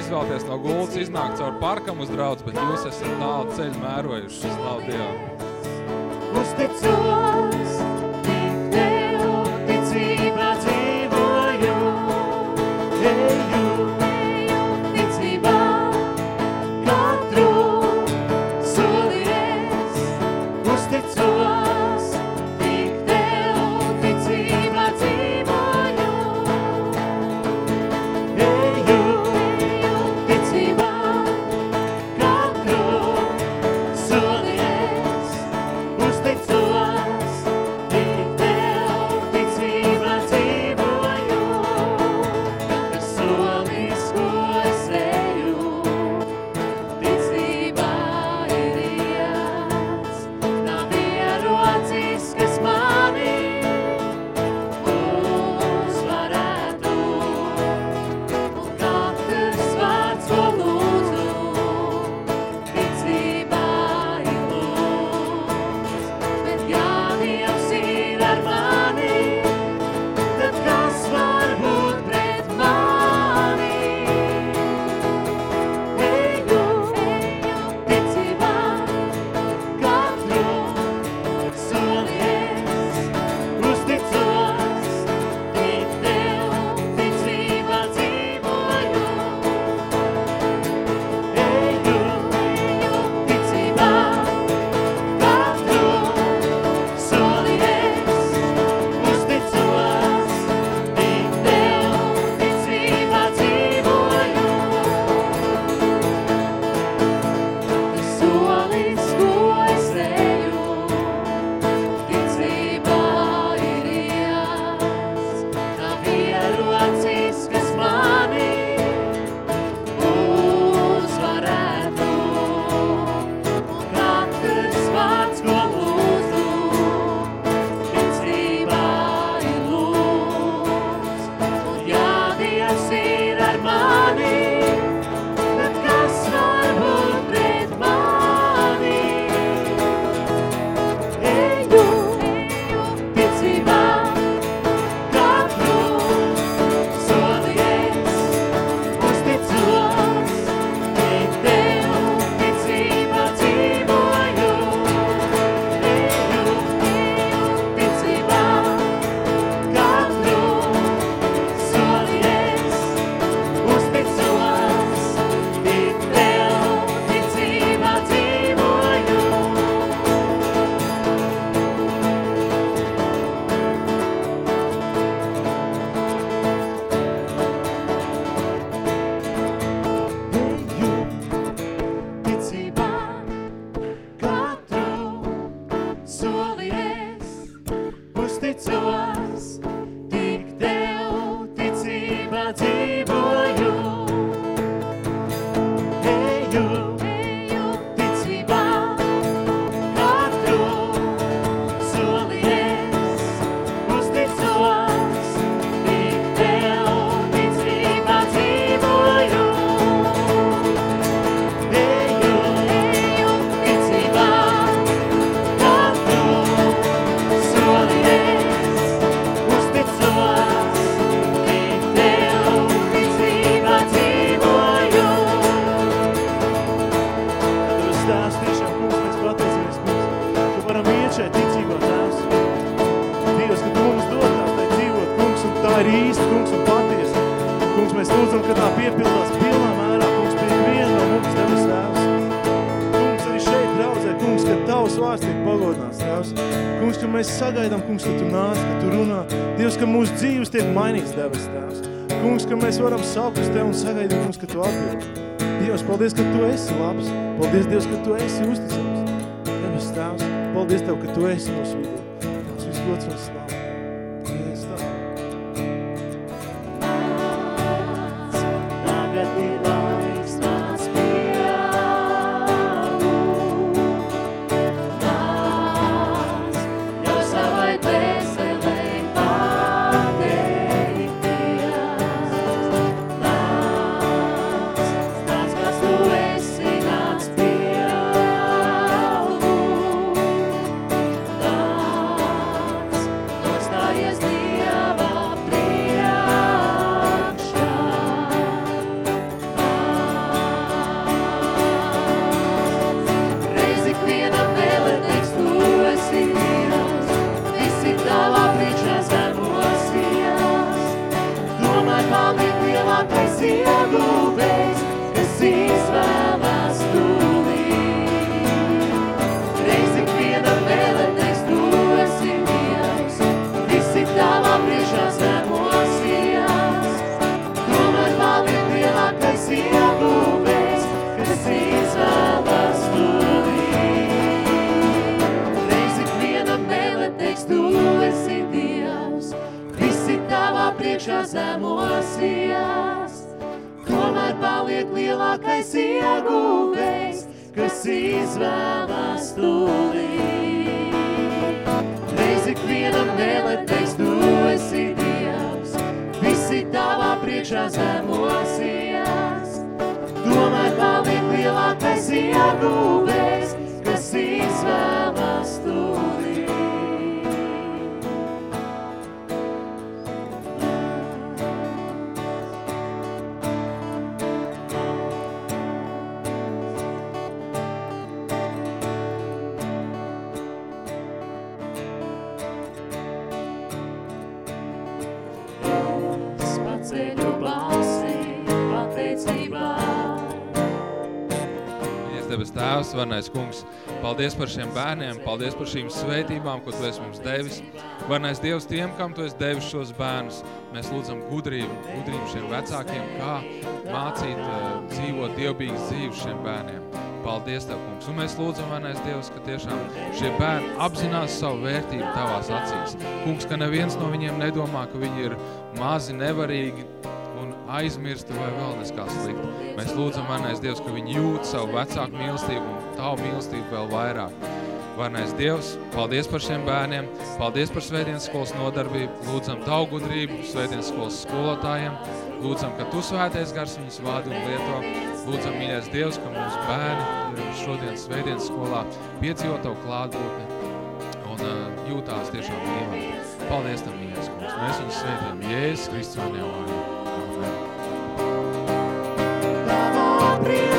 izvēlties no gultas, iznākt caur parkam uz draudz, bet jūs esat tālu ceļu mērojuši, slavu Dievu. Uzticot sagaidām, kungs, ka tu nāc, ka tu runā. Dievs, ka mūsu dzīves tiek mainīts debes tās. Kungs, ka mēs varam saukt uz Tev un sagaidīt, kungs, ka Tu atbild. Dievs, paldies, ka Tu esi labs. Paldies, Dievs, ka Tu esi uzticams. Debes tās, paldies Tev, ka Tu esi mūsu vidū. Tās viss gods un slāvs. Paldies par šiem bērniem, paldies par šīm svētībām, ko tu esi mums devis. Varnais Dievs tiem, kam tu esi devis šos bērnus, mēs lūdzam gudrību, gudrību šiem vecākiem, kā mācīt uh, dzīvot dievbīgas dzīves šiem bērniem. Paldies Tev, kungs. Un mēs lūdzam, varnais Dievs, ka tiešām šie bērni apzinās savu vērtību tavās acīs. Kungs, ka neviens no viņiem nedomā, ka viņi ir mazi, nevarīgi, aizmirsti vai vēl neskā slikti. Mēs lūdzam, varnais Dievs, ka viņi jūt savu vecāku mīlestību tavu mīlestību vēl vairāk. Varnais Dievs, paldies par šiem bērniem, paldies par svētdienas skolas nodarbību, lūdzam tavu gudrību svētdienas skolas skolotājiem, lūdzam, ka tu svētais gars viņus vādi un lieto, lūdzam, mīļais Dievs, ka mūsu bērni šodien svētdienas skolā piedzīvo tavu klātbūtni un uh, jūtās tiešām mīlami. Paldies tam, mīļais kungs, mēs viņus svētījam Jēzus Kristus vārdā vārdā. Amen. Tavā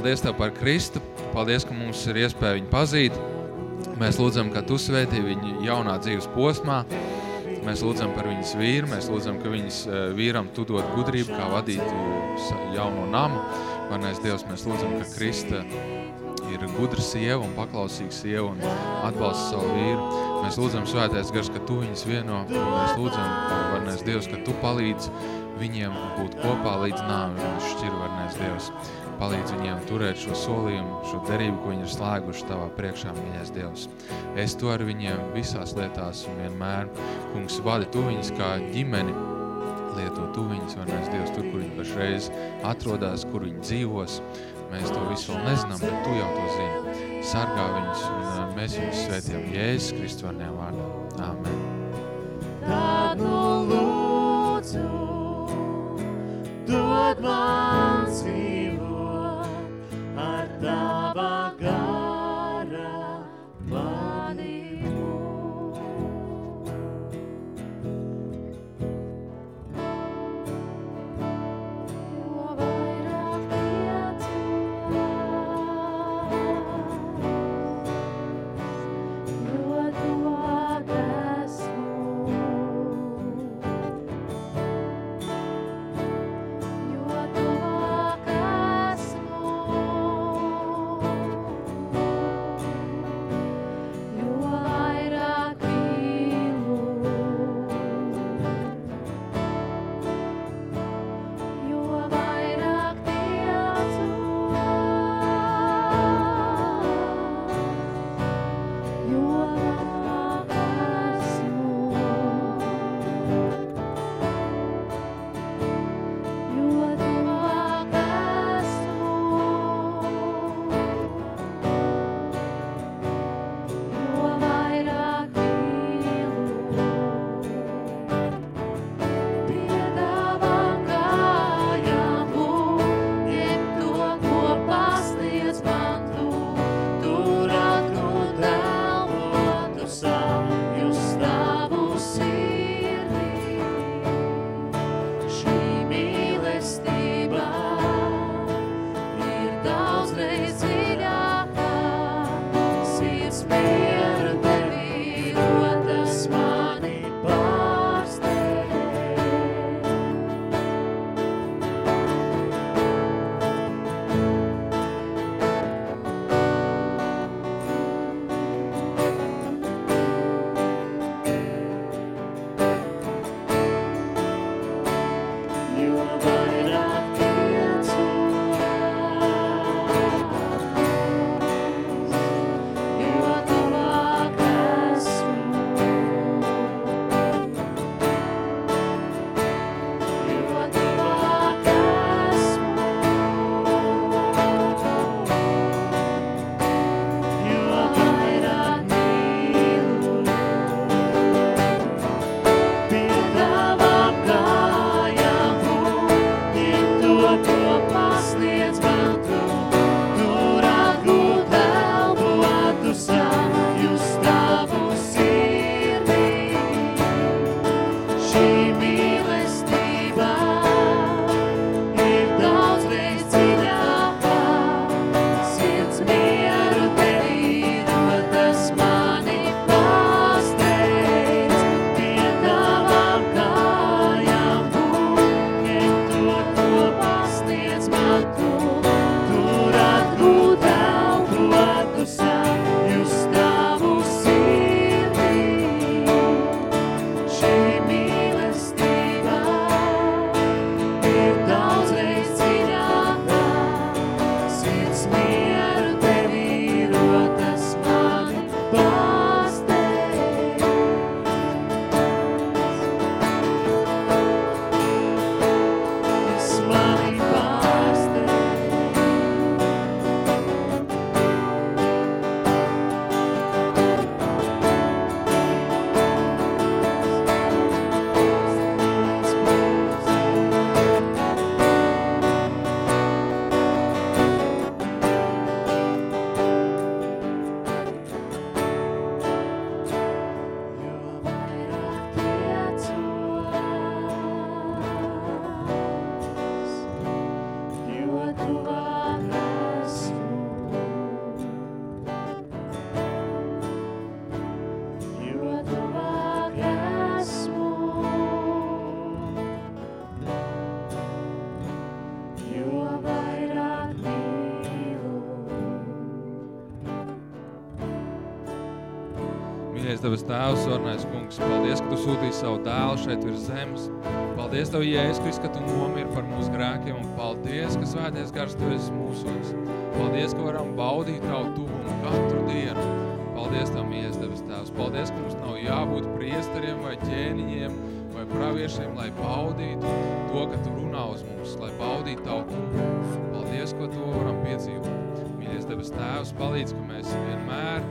paldies Tev par Kristu. Paldies, ka mums ir iespēja viņu pazīt. Mēs lūdzam, ka Tu svētī viņu jaunā dzīves posmā. Mēs lūdzam par viņas vīru, mēs lūdzam, ka viņas eh, vīram Tu dod gudrību, kā vadīt eh, jauno namu. Varnais Dievs, mēs lūdzam, ka Krista ir gudra sieva un paklausīga sieva un atbalsta savu vīru. Mēs lūdzam svētais gars, ka Tu viņas vieno. un Mēs lūdzam, varnais Dievs, ka Tu palīdz viņiem būt kopā līdz nāvi. Viņš šķir varnais Dievs. Palīdz viņiem turēt šo solījumu, šo derību, ko viņi ir slēguši Tavā priekšā, mīļais Dievs. Es to ar viņiem visās lietās un vienmēr. Kungs, vadi Tu viņus kā ģimeni, lieto Tu viņus, varnais Dievs, tur, kur viņi pašreiz atrodas, kur viņi dzīvos. Mēs to visu vēl nezinām, bet Tu jau to zini. Sargā viņus un ā, mēs viņus svētījam Jēzus Kristvārnajā vārdā. Āmen. Tad nu lūdzu, dod man dzīvot ar tava gara Mīļais Tavs Tēvs, Ornais kungs, paldies, ka Tu sūtīji savu dēlu šeit virs zemes. Paldies Tev, Jēzus Kristus, ka Tu nomiri par mūsu grēkiem, un paldies, ka svēties gars Tu esi mūsos. Paldies, ka varam baudīt Tavu tuvumu katru dienu. Paldies Tev, mīļais Tavs Tēvs. Paldies, ka mums nav jābūt priesteriem vai ķēniņiem vai praviešiem, lai baudītu to, ka Tu runā uz mums, lai baudītu Tavu tuvumu. Paldies, ko to varam piedzīvot. Mīļais Tavs Tēvs, palīdz, ka mēs vienmēr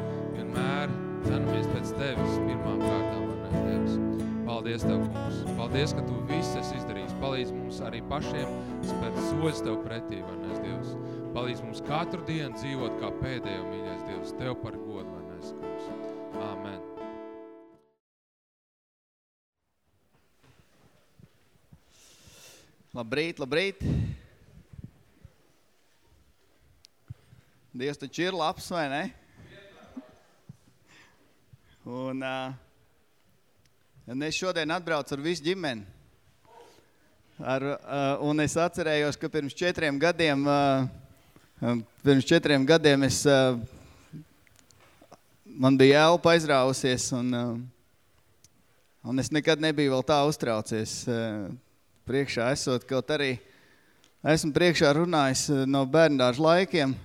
Paldies Tev, kungs. Paldies, ka Tu viss esi izdarījis. Palīdz mums arī pašiem spēt soļus Tev pretī, varnais Dievs. Palīdz mums katru dienu dzīvot kā pēdējo, mīļais Dievs, Tev par godu, varnais kungs. Āmen. Labrīt, labrīt. Dievs taču ir labs, vai ne? Un, uh, un es šodien atbraucu ar visu ģimeni. Ar, uh, un es atcerējos, ka pirms četriem gadiem, uh, pirms četriem gadiem es, uh, man bija elpa aizrāvusies un, uh, un es nekad nebiju vēl tā uztraucies. Uh, priekšā esot, kaut arī esmu priekšā runājis eh, no bērndāžu laikiem,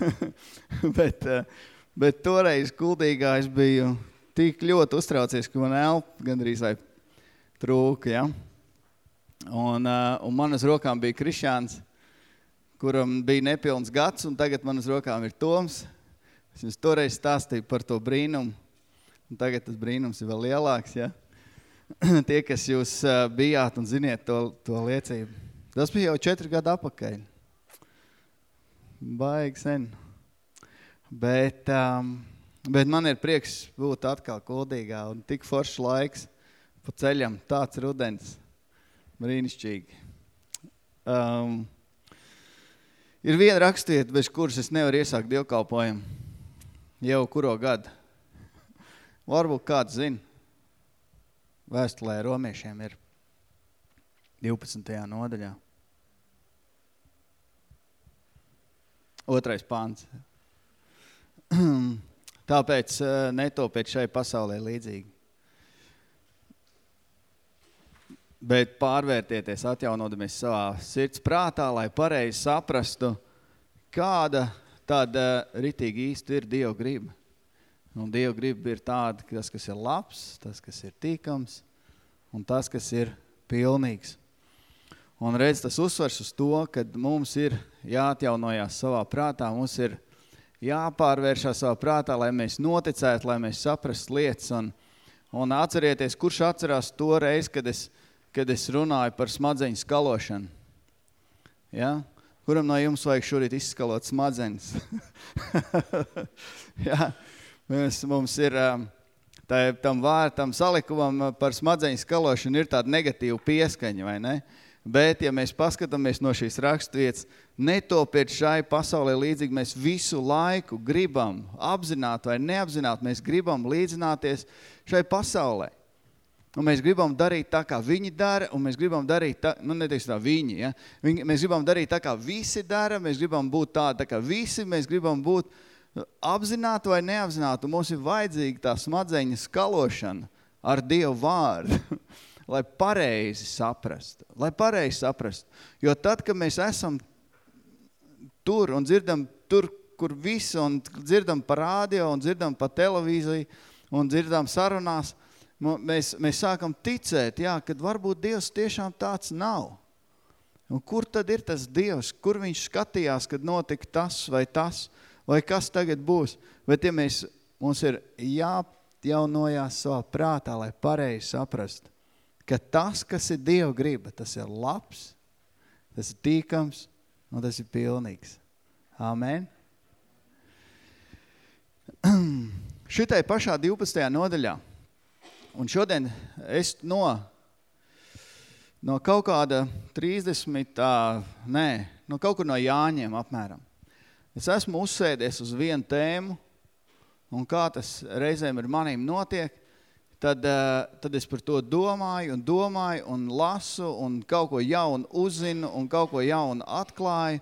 bet, eh, bet toreiz kuldīgā es biju tik ļoti uztraucies, ka man elpa gandrīz vai trūka, ja? Un, eh, un man uz rokām bija Krišāns, kuram bija nepilns gads, un tagad man uz rokām ir Toms. Es jums toreiz stāstīju par to brīnumu, un tagad tas brīnums ir vēl lielāks, ja? tie, kas jūs uh, bijāt un ziniet to, to liecību. Tas bija jau četri gadi apakaļ. Baigi sen. Bet, um, bet man ir prieks būt atkal kuldīgā un tik foršs laiks pa ceļam. Tāds rudens. Brīnišķīgi. Um, ir viena rakstiet, bez kuras es nevaru iesākt dievkalpojumu. Jau kuro gadu. Varbūt kāds zina vēstulē romiešiem ir 12. nodaļā. Otrais pāns. Tāpēc eh, netopiet šai pasaulē līdzīgi. Bet pārvērtieties, atjaunodamies savā sirds prātā, lai pareizi saprastu, kāda tāda ritīgi īsti ir Dieva griba. Un Dieva griba ir tāda, tas, kas ir labs, tas, kas ir tīkams, un tas, kas ir pilnīgs. Un redz, tas uzsvars uz to, ka mums ir jāatjaunojās savā prātā, mums ir jāpārvēršās savā prātā, lai mēs noticētu, lai mēs saprastu lietas. Un, un atcerieties, kurš atcerās to reizi, kad es, kad es runāju par smadzeņu skalošanu. Ja? Kuram no jums vajag šorīt izskalot smadzenes? ja? Mēs, mums ir... Um, tā, tam vārtam salikumam par smadzeņu skalošanu ir tāda negatīva pieskaņa, vai ne? Bet, ja mēs paskatāmies no šīs rakstvietas, netopiet šai pasaulē līdzīgi, mēs visu laiku gribam apzināt vai neapzināt, mēs gribam līdzināties šai pasaulē. Un mēs gribam darīt tā, kā viņi dara, un mēs gribam darīt tā, nu neteiksim tā viņi, ja? Viņi, mēs gribam darīt tā, kā visi dara, mēs gribam būt tādi, tā kā visi, mēs gribam būt apzināti vai neapzināti, mums ir vajadzīga tā smadzeņa skalošana ar Dievu vārdu, lai pareizi saprastu, lai pareizi saprastu. Jo tad, kad mēs esam tur un dzirdam tur, kur visi, un dzirdam pa rādio, un dzirdam pa televīziju, un dzirdam sarunās, mēs, mēs sākam ticēt, jā, kad varbūt Dievs tiešām tāds nav. Un kur tad ir tas Dievs? Kur viņš skatījās, kad notika tas vai tas? vai kas tagad būs. Bet ja mēs, mums ir jājaunojās savā prātā, lai pareizi saprast, ka tas, kas ir Dieva griba, tas ir labs, tas ir tīkams un tas ir pilnīgs. Amen. Šitai pašā 12. nodaļā. Un šodien es no, no kaut kāda 30, nē, no kaut kur no Jāņiem apmēram. Es esmu uzsēdies uz vienu tēmu, un kā tas reizēm ir manīm notiek, tad, eh, tad es par to domāju un domāju un lasu un kaut ko jaunu uzzinu un kaut ko jaunu atklāju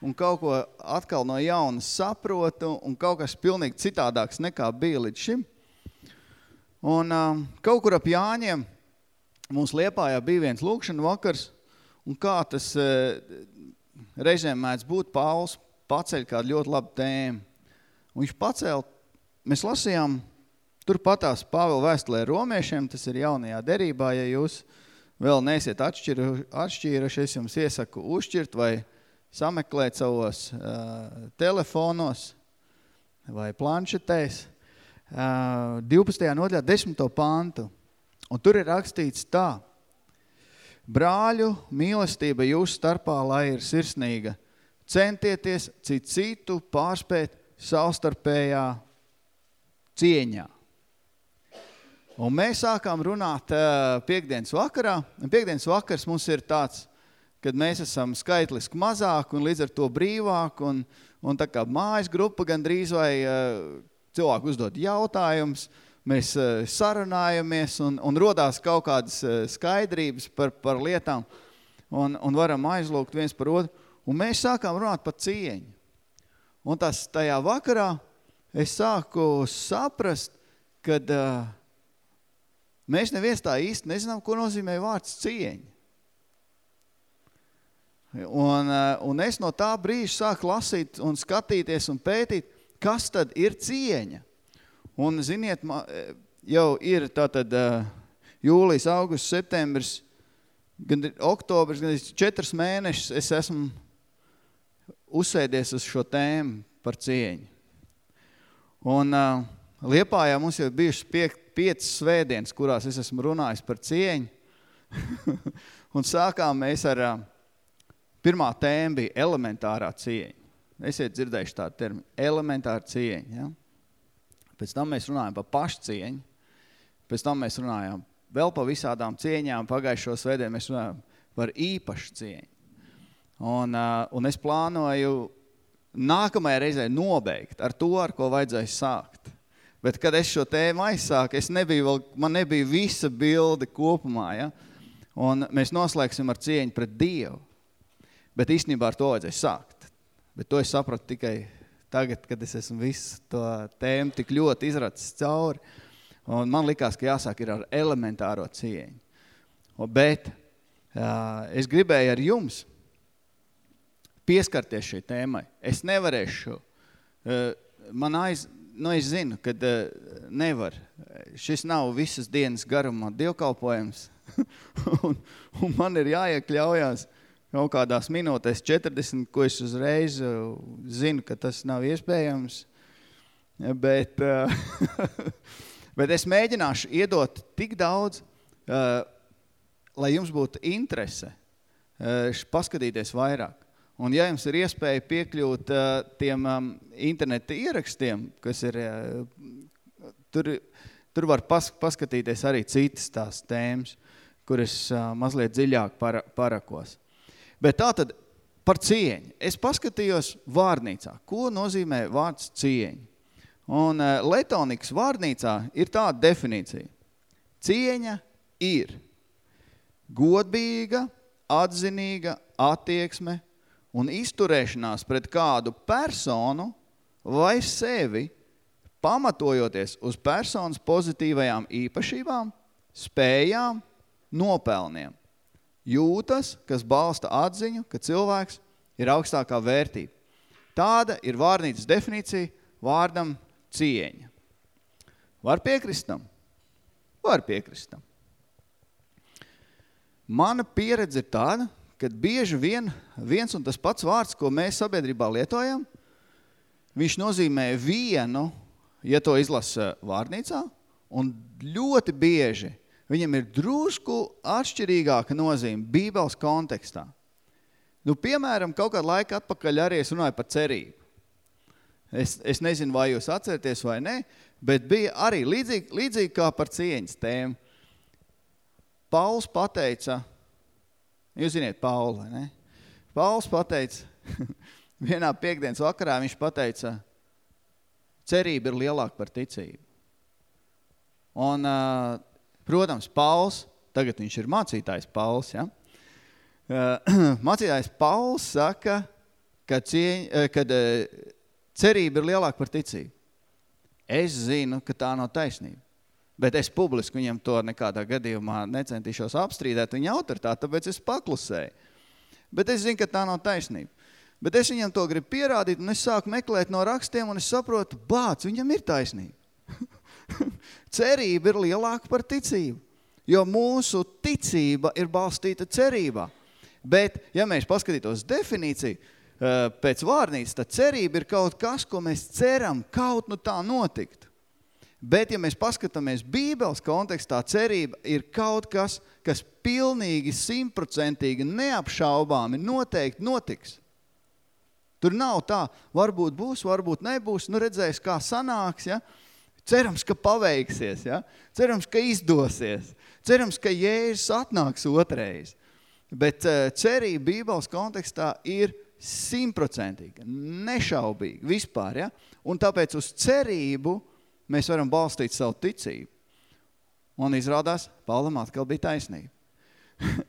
un kaut ko atkal no jauna saprotu un kaut kas pilnīgi citādāks nekā bija līdz šim. Un um, kaut kur ap Jāņiem mums Liepājā bija viens lūkšana vakars, un kā tas uh, reizēm mēdz būt, Pauls paceļ kādu ļoti labu tēmu. Un viņš pacēl, mēs lasījām turpatās Pāvela vēstulē romiešiem, tas ir jaunajā derībā, ja jūs vēl neesiet atšķiru, atšķīruši, es jums iesaku uzšķirt vai sameklēt savos uh, telefonos vai planšetēs. Uh, 12. nodaļā 10. pantu. Un tur ir rakstīts tā. Brāļu mīlestība jūsu starpā, lai ir sirsnīga. Centieties cit citu pārspēt savstarpējā cieņā. Un mēs sākām runāt uh, piekdienas vakarā. Un piekdienas vakars mums ir tāds, kad mēs esam skaitliski mazāk un līdz ar to brīvāk. Un, un tā kā mājas grupa gandrīz vai uh, cilvēku uzdod jautājums, mēs uh, sarunājamies un, un rodās kaut kādas uh, skaidrības par, par lietām un, un varam aizlūgt viens par otru. Un mēs sākām runāt par cieņu. Un tas tajā vakarā es sāku saprast, kad uh, mēs neviens tā īsti nezinām, ko nozīmē vārds cieņa. Un, uh, un es no tā brīža sāku lasīt un skatīties un pētīt, kas tad ir cieņa. Un, ziniet, ma, jau ir tātad uh, jūlijas, augusts, septembris, gan oktobrs, gan četras mēnešus es esmu uzsēdies uz šo tēmu par cieņu. Un uh, Liepājā mums jau bijušas pie, piecas svētdienas, kurās es esmu runājis par cieņu. un sākām mēs ar, pirmā tēma bija elementārā cieņa. Esiet dzirdējuši tādu terminu, elementāra cieņa. Ja? Pēc tam mēs runājam par pašcieņu, pēc tam mēs runājam vēl par visādām cieņām, pagājušo svētdienu mēs runājam par īpašu cieņu. Un, un es plānoju nākamajā reizē nobeigt ar to, ar ko vajadzēja sākt. Bet, kad es šo tēmu aizsāku, es nebiju vēl, man nebija visa bilde kopumā, ja? Un mēs noslēgsim ar cieņu pret Dievu. Bet īstenībā ar to vajadzēja sākt. Bet to es sapratu tikai tagad, kad es esmu visu to tēmu tik ļoti izracis cauri. Un man likās, ka jāsāk ir ar elementāro cieņu. Bet uh, es gribēju ar jums pieskarties šai tēmai. Es nevarēšu, man aiz, nu es zinu, kad nevar. Šis nav visas dienas garumā dievkalpojums, un, un man ir jāiekļaujās kaut kādās minūtēs 40, ko es uzreiz zinu, ka tas nav iespējams. Bet, bet es mēģināšu iedot tik daudz, lai jums būtu interese paskatīties vairāk. Un ja jums ir iespēja piekļūt uh, tiem um, interneta ierakstiem, kas ir, uh, tur, tur var pas, paskatīties arī citas tās tēmas, kuras uh, mazliet dziļāk para, parakos. Bet tā tad par cieņu. Es paskatījos vārnīcā, ko nozīmē vārds cieņa. Un uh, Letonikas vārnīcā ir tāda definīcija. Cieņa ir godīga, atzinīga attieksme un izturēšanās pret kādu personu vai sevi, pamatojoties uz personas pozitīvajām īpašībām, spējām, nopelniem. Jūtas, kas balsta atziņu, ka cilvēks ir augstākā vērtība. Tāda ir vārnīcas definīcija vārdam cieņa. Var piekristam? Var piekristam. Mana pieredze ir tāda, kad bieži vien viens un tas pats vārds, ko mēs sabiedrībā lietojam, viņš nozīmē vienu, ja to izlasa vārnīcā, un ļoti bieži viņam ir drusku atšķirīgāka nozīme Bībeles kontekstā. Nu, piemēram, kaut kādu laiku atpakaļ arī es runāju par cerību. Es, es nezinu, vai jūs atceraties vai ne, bet bija arī līdzīgi, līdzīgi kā par cieņas tēmu. Pauls pateica, Jūs ziniet Paulu, vai ne? Pauls pateica, vienā piekdienas vakarā viņš pateica, cerība ir lielāka par ticību. Un, protams, Pauls, tagad viņš ir mācītājs Pauls, ja? Mācītājs Pauls saka, ka cieņ, kad cerība ir lielāka par ticību. Es zinu, ka tā nav taisnība. Bet es publiski viņam to nekādā gadījumā necentīšos apstrīdēt viņa autoritāti, tāpēc es paklusēju. Bet es zinu, ka tā nav taisnība. Bet es viņam to gribu pierādīt, un es sāku meklēt no rakstiem, un es saprotu, bāc, viņam ir taisnība. Cerība ir lielāka par ticību, jo mūsu ticība ir balstīta cerībā. Bet, ja mēs paskatītos definīciju eh, pēc vārnīcas, tad cerība ir kaut kas, ko mēs ceram kaut nu tā notikt. Bet, ja mēs paskatāmies Bībeles kontekstā, cerība ir kaut kas, kas pilnīgi, simtprocentīgi, neapšaubāmi noteikti notiks. Tur nav tā, varbūt būs, varbūt nebūs, nu redzēs, kā sanāks, ja? Cerams, ka paveiksies, ja? Cerams, ka izdosies. Cerams, ka Jēzus atnāks otrais. Bet uh, cerība Bībeles kontekstā ir simtprocentīga, nešaubīga vispār, ja? Un tāpēc uz cerību mēs varam balstīt savu ticību. Un izrādās, Paulam atkal bija taisnība.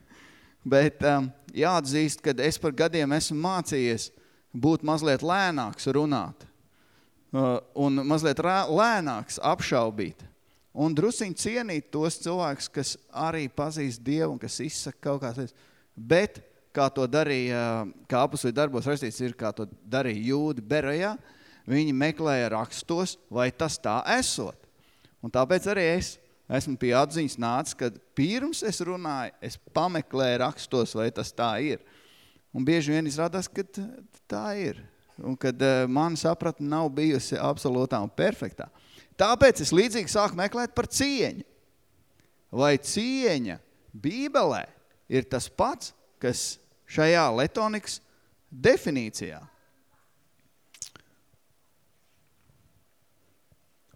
Bet um, jāatzīst, ka es par gadiem esmu mācījies būt mazliet lēnāks runāt uh, un mazliet rā, lēnāks apšaubīt. Un drusiņ cienīt tos cilvēkus, kas arī pazīst Dievu un kas izsaka kaut kāds. Bet, kā to darīja, kā apusvīt darbos rakstīts ir, kā to darīja jūdi Berajā, uh, Viņi meklēja rakstos, vai tas tā esot. Un tāpēc arī es esmu pie atziņas nācis, kad pirms es runāju, es pameklēju rakstos, vai tas tā ir. Un bieži vien izrādās, ka tā ir. Un kad uh, man sapratne nav bijusi absolūtā un perfektā. Tāpēc es līdzīgi sāku meklēt par cieņu. Vai cieņa Bībelē ir tas pats, kas šajā letonikas definīcijā?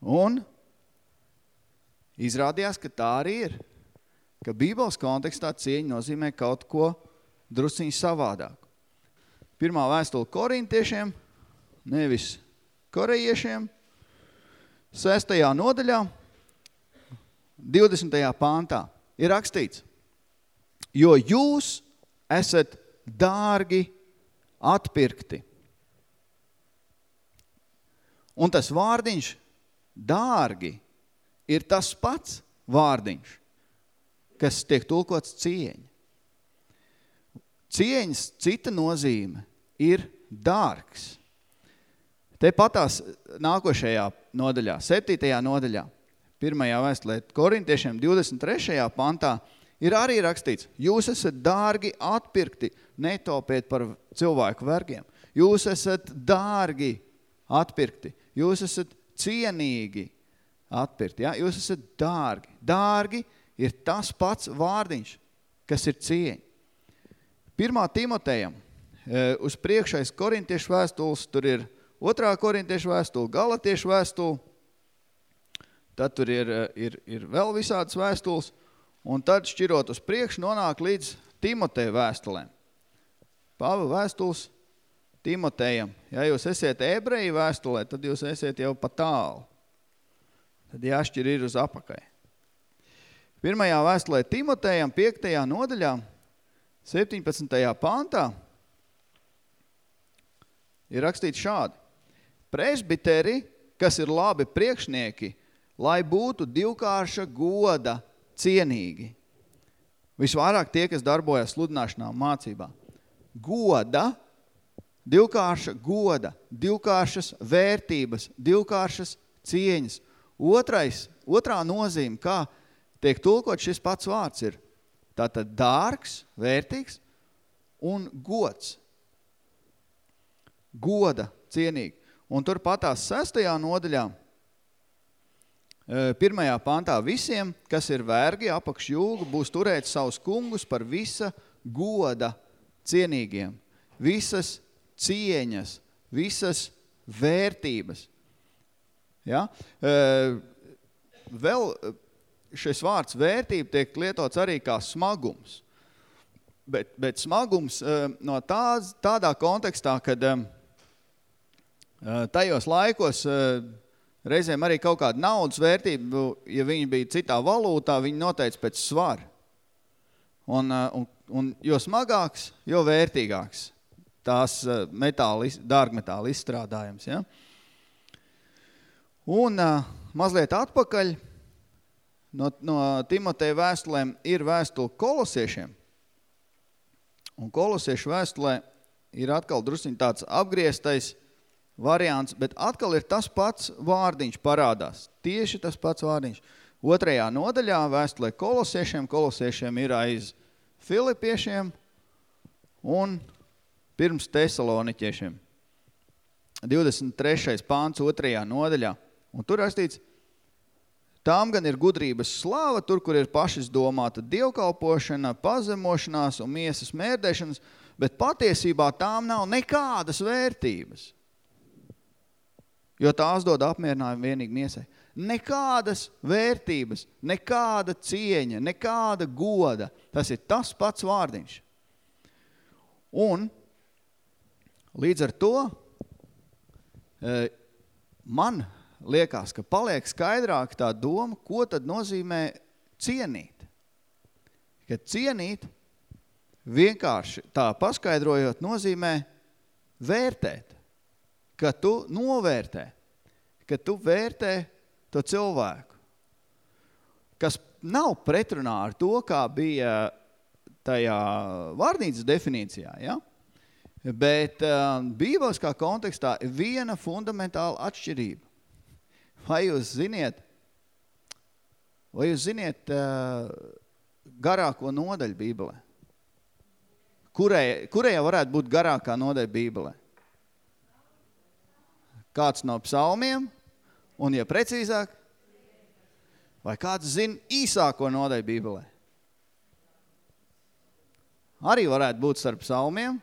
Un izrādījās, ka tā arī ir. Ka Bībeles kontekstā cieņa nozīmē kaut ko drusciņi savādāk. Pirmā vēstule korintiešiem, nevis korejiešiem, sestajā nodaļā, 20. pāntā ir rakstīts, jo jūs esat dārgi atpirkti. Un tas vārdiņš dārgi ir tas pats vārdiņš, kas tiek tulkots cieņa. Cieņas cita nozīme ir dārgs. Te patās nākošajā nodaļā, septītajā nodaļā, pirmajā vēstulē korintiešiem 23. pantā, ir arī rakstīts, jūs esat dārgi atpirkti, netopiet par cilvēku vergiem. Jūs esat dārgi atpirkti, jūs esat cienīgi atpirt. Ja? Jūs esat dārgi. Dārgi ir tas pats vārdiņš, kas ir cieņa. Pirmā Timotejam, e, uz priekšais korintiešu vēstules, tur ir otrā korintiešu vēstule, galatiešu vēstule, tad tur ir, e, ir, ir vēl visādas vēstules, un tad šķirot uz priekšu nonāk līdz Timoteja vēstulēm. Pāva vēstules Timotejam, ja jūs esiet ebreji vēstulē, tad jūs esiet jau pa tālu. Tad jāšķir ir uz apakai. Pirmajā vēstulē Timotejam, 5. nodaļā, 17. pāntā, ir rakstīts šādi. Presbiteri, kas ir labi priekšnieki, lai būtu divkārša goda cienīgi. Visvairāk tie, kas darbojas sludināšanā mācībā. Goda divkārša goda, divkāršas vērtības, divkāršas cieņas. Otrais, otrā nozīme, kā tiek tulkot šis pats vārds ir tātad dārgs, vērtīgs un gods. Goda cienīgi. Un tur patās sestajā nodaļā, e, pirmajā pantā visiem, kas ir vergi apakš jūgu, būs turēt savus kungus par visa goda cienīgiem. Visas cieņas, visas vērtības. Ja? Vēl šis vārds vērtība tiek lietots arī kā smagums. Bet, bet smagums no tā, tādā kontekstā, kad tajos laikos reizēm arī kaut kāda naudas vērtība, ja viņi bija citā valūtā, viņi noteica pēc svara. Un, un, un jo smagāks, jo vērtīgāks tās eh, metāla, dārgmetāla izstrādājums. Ja? Un uh, mazliet atpakaļ no, no Timoteja vēstulēm ir vēstule kolosiešiem. Un kolosiešu vēstulē ir atkal drusciņ tāds apgrieztais variants, bet atkal ir tas pats vārdiņš parādās. Tieši tas pats vārdiņš. Otrajā nodaļā vēstulē kolosiešiem, kolosiešiem ir aiz filipiešiem un pirms tesaloniķiešiem. 23. pāns otrajā nodaļā. Un tur rakstīts, tām gan ir gudrības slāva, tur, kur ir pašas domāta dievkalpošana, pazemošanās un miesas mērdēšanas, bet patiesībā tām nav nekādas vērtības. Jo tās dod apmierinājumu vienīgi miesai. Nekādas vērtības, nekāda cieņa, nekāda goda. Tas ir tas pats vārdiņš. Un līdz ar to e, man liekas, ka paliek skaidrāk tā doma, ko tad nozīmē cienīt. Ka cienīt vienkārši tā paskaidrojot nozīmē vērtēt, ka tu novērtē, ka tu vērtē to cilvēku, kas nav pretrunā ar to, kā bija tajā vārnīcas definīcijā, ja? Bet uh, bībeliskā kontekstā ir viena fundamentāla atšķirība. Vai jūs ziniet, vai jūs ziniet uh, garāko nodaļu bībelē? Kurai, kurai varētu būt garākā nodaļa bībelē? Kāds no psalmiem? Un, ja precīzāk, vai kāds zina īsāko nodaļu bībelē? Arī varētu būt starp psalmiem.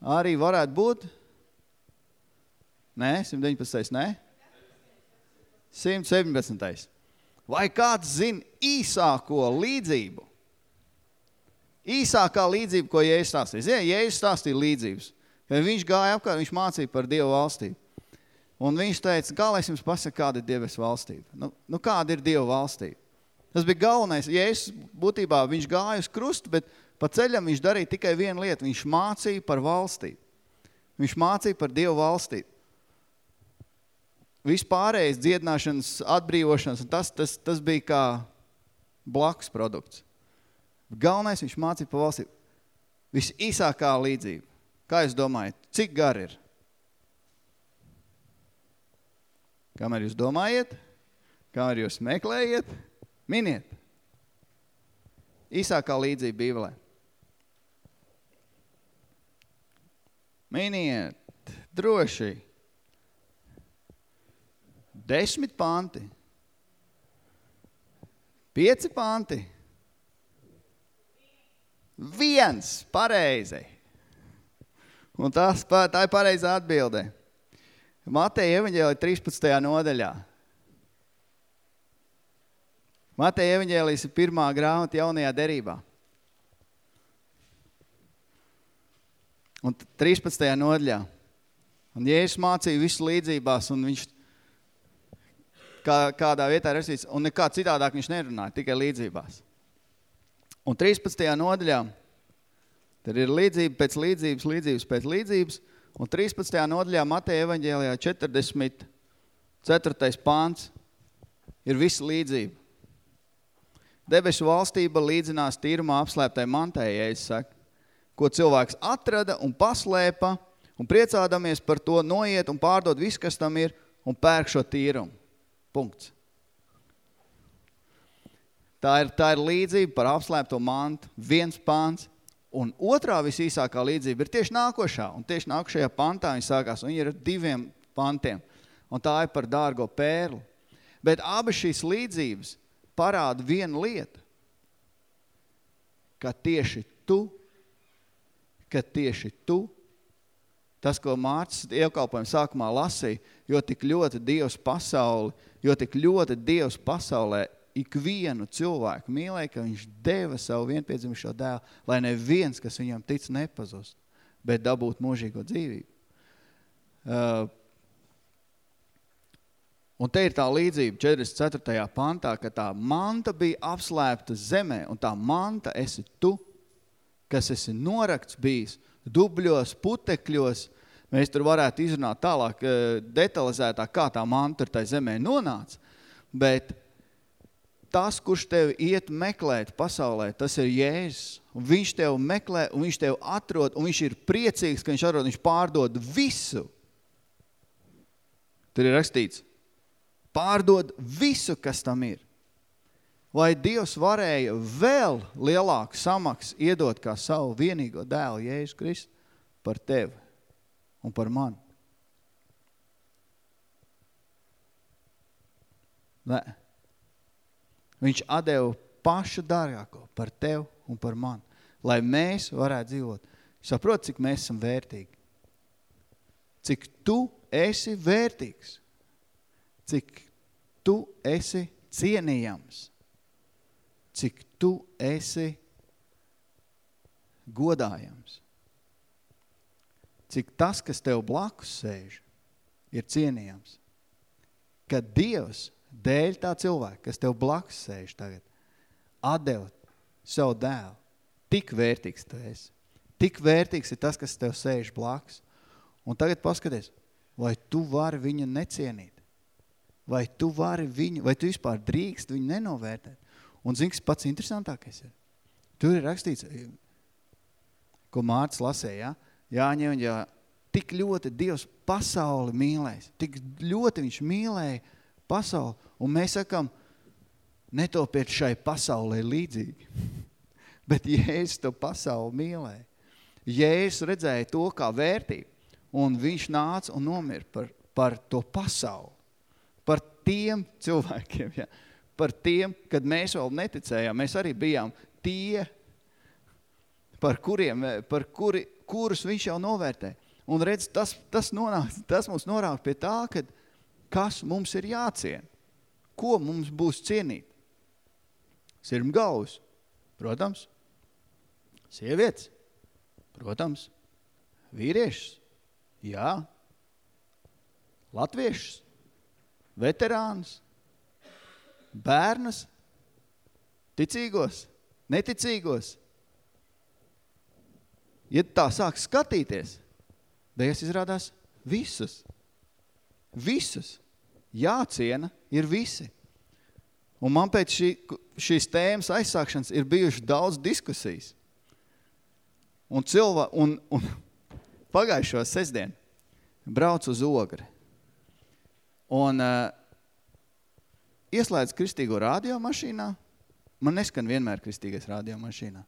Arī varētu būt. Nē, 119. Nē? 117. Vai kāds zina īsāko līdzību? Īsākā līdzība, ko Jēzus stāstīja. Ziniet, Jēzus stāstīja līdzības. Kad viņš gāja apkārt, viņš mācīja par Dievu valstību. Un viņš teica, kā lai es jums pasaku, kāda ir Dievas valstība? Nu, nu kāda ir Dieva valstība? Tas bija galvenais. Jēzus būtībā viņš gāja uz krustu, bet pa ceļam viņš darīja tikai vienu lietu. Viņš mācīja par valstību. Viņš mācīja par Dievu valstību. Vispārējais dziedināšanas, atbrīvošanas, tas, tas, tas bija kā blakus produkts. Galvenais viņš mācīja par valstību. Visīsākā līdzība. Kā jūs domājat, cik gar ir? Kamēr jūs domājat, kamēr jūs meklējat, miniet. Īsākā līdzība Bībelē. Miniet, droši. Desmit panti. Pieci panti. Viens, pareizi. Un tās, tā ir pareizā atbildē. Mateja evaņģēlija 13. nodaļā. Mateja evaņģēlijas ir pirmā grāmata jaunajā derībā. Un 13. nodaļā. Un Jēzus mācīja visu līdzībās, un viņš kā, kādā vietā rakstīts, un nekā citādāk viņš nerunāja, tikai līdzībās. Un 13. nodaļā tad ir līdzība pēc līdzības, līdzības pēc līdzības, un 13. nodaļā Mateja evaņģēlijā 44. pāns ir visa līdzība. Debešu valstība līdzinās tīrumā apslēptai mantai, ja es saku, ko cilvēks atrada un paslēpa, un priecādamies par to noiet un pārdod visu, kas tam ir, un pērk šo tīrumu. Punkts. Tā ir, tā ir līdzība par apslēpto mantu, viens pāns. Un otrā visīsākā līdzība ir tieši nākošā. Un tieši nākošajā pantā viņa sākās. Un ir diviem pantiem. Un tā ir par dārgo pērli. Bet abas šīs līdzības parāda vienu lietu. Ka tieši tu, ka tieši tu, tas, ko Mārcis iekalpojuma sākumā lasīja, jo tik ļoti Dievs pasauli, jo tik ļoti Dievs pasaulē ikvienu cilvēku mīlēja, ka viņš deva savu vienpiedzimušo dēlu, lai neviens, kas viņam tic, nepazust, bet dabūt mūžīgo dzīvību. Uh, un te ir tā līdzība 44. pantā, ka tā manta bija apslēpta zemē, un tā manta esi tu, kas esi norakts bijis dubļos, putekļos, mēs tur varētu izrunāt tālāk, detalizētāk, kā tā manta ir tai zemē nonāca, bet tas, kurš tevi iet meklēt pasaulē, tas ir Jēzus. Un viņš tev meklē, un viņš tev atrod, un viņš ir priecīgs, ka viņš atrod, viņš pārdod visu. Tur ir rakstīts, pārdod visu, kas tam ir. Vai Dievs varēja vēl lielāku samaksu iedot kā savu vienīgo dēlu, Jēzus Kristu, par tevi un par mani? Nē. Viņš atdeva pašu dārgāko par tevi un par mani, lai mēs varētu dzīvot. Saprot, cik mēs esam vērtīgi. Cik tu esi vērtīgs. Cik tu esi cienījams. Cik tu esi godājams. Cik tas, kas tev blakus sēž, ir cienījams. Kad Dievs dēļ tā cilvēka, kas tev blakus sēž tagad, atdeva savu dēlu, tik vērtīgs tu esi. Tik vērtīgs ir tas, kas tev sēž blakus. Un tagad paskaties, vai tu vari viņu necienīt? Vai tu vari viņu, vai tu vispār drīkst viņu nenovērtēt? Un zini, kas pats interesantākais ir? Tur ir rakstīts, ko Mārts lasēja, ja? Jāņem, ja tik ļoti Dievs pasauli mīlēs, tik ļoti viņš mīlēja pasauli, un mēs sakam, netopiet šai pasaulē līdzīgi. Bet Jēzus to pasauli mīlēja. Jēzus redzēja to kā vērtību, un viņš nāca un nomir par, par to pasauli. Par tiem cilvēkiem, ja. Par tiem, kad mēs vēl neticējām, mēs arī bijām tie, par kuriem, par kuri, kurus viņš jau novērtē. Un redz, tas, tas, nonāk, tas mums norāk pie tā, ka kas mums ir jācien, ko mums būs cienīt. Sirmgalvus, protams, sievietes, protams, vīriešus, jā, latviešus, veterānus, bērnus, ticīgos, neticīgos. Ja tā sāk skatīties, Dievs izrādās visus. Visus. Jāciena ir visi. Un man pēc šī, šīs tēmas aizsākšanas ir bijuši daudz diskusijas. Un, cilvē, un, un pagājušo sestdienu braucu uz ogri. Un uh, ieslēdz kristīgo radio mašīnā. Man neskan vienmēr kristīgais radio mašīnā.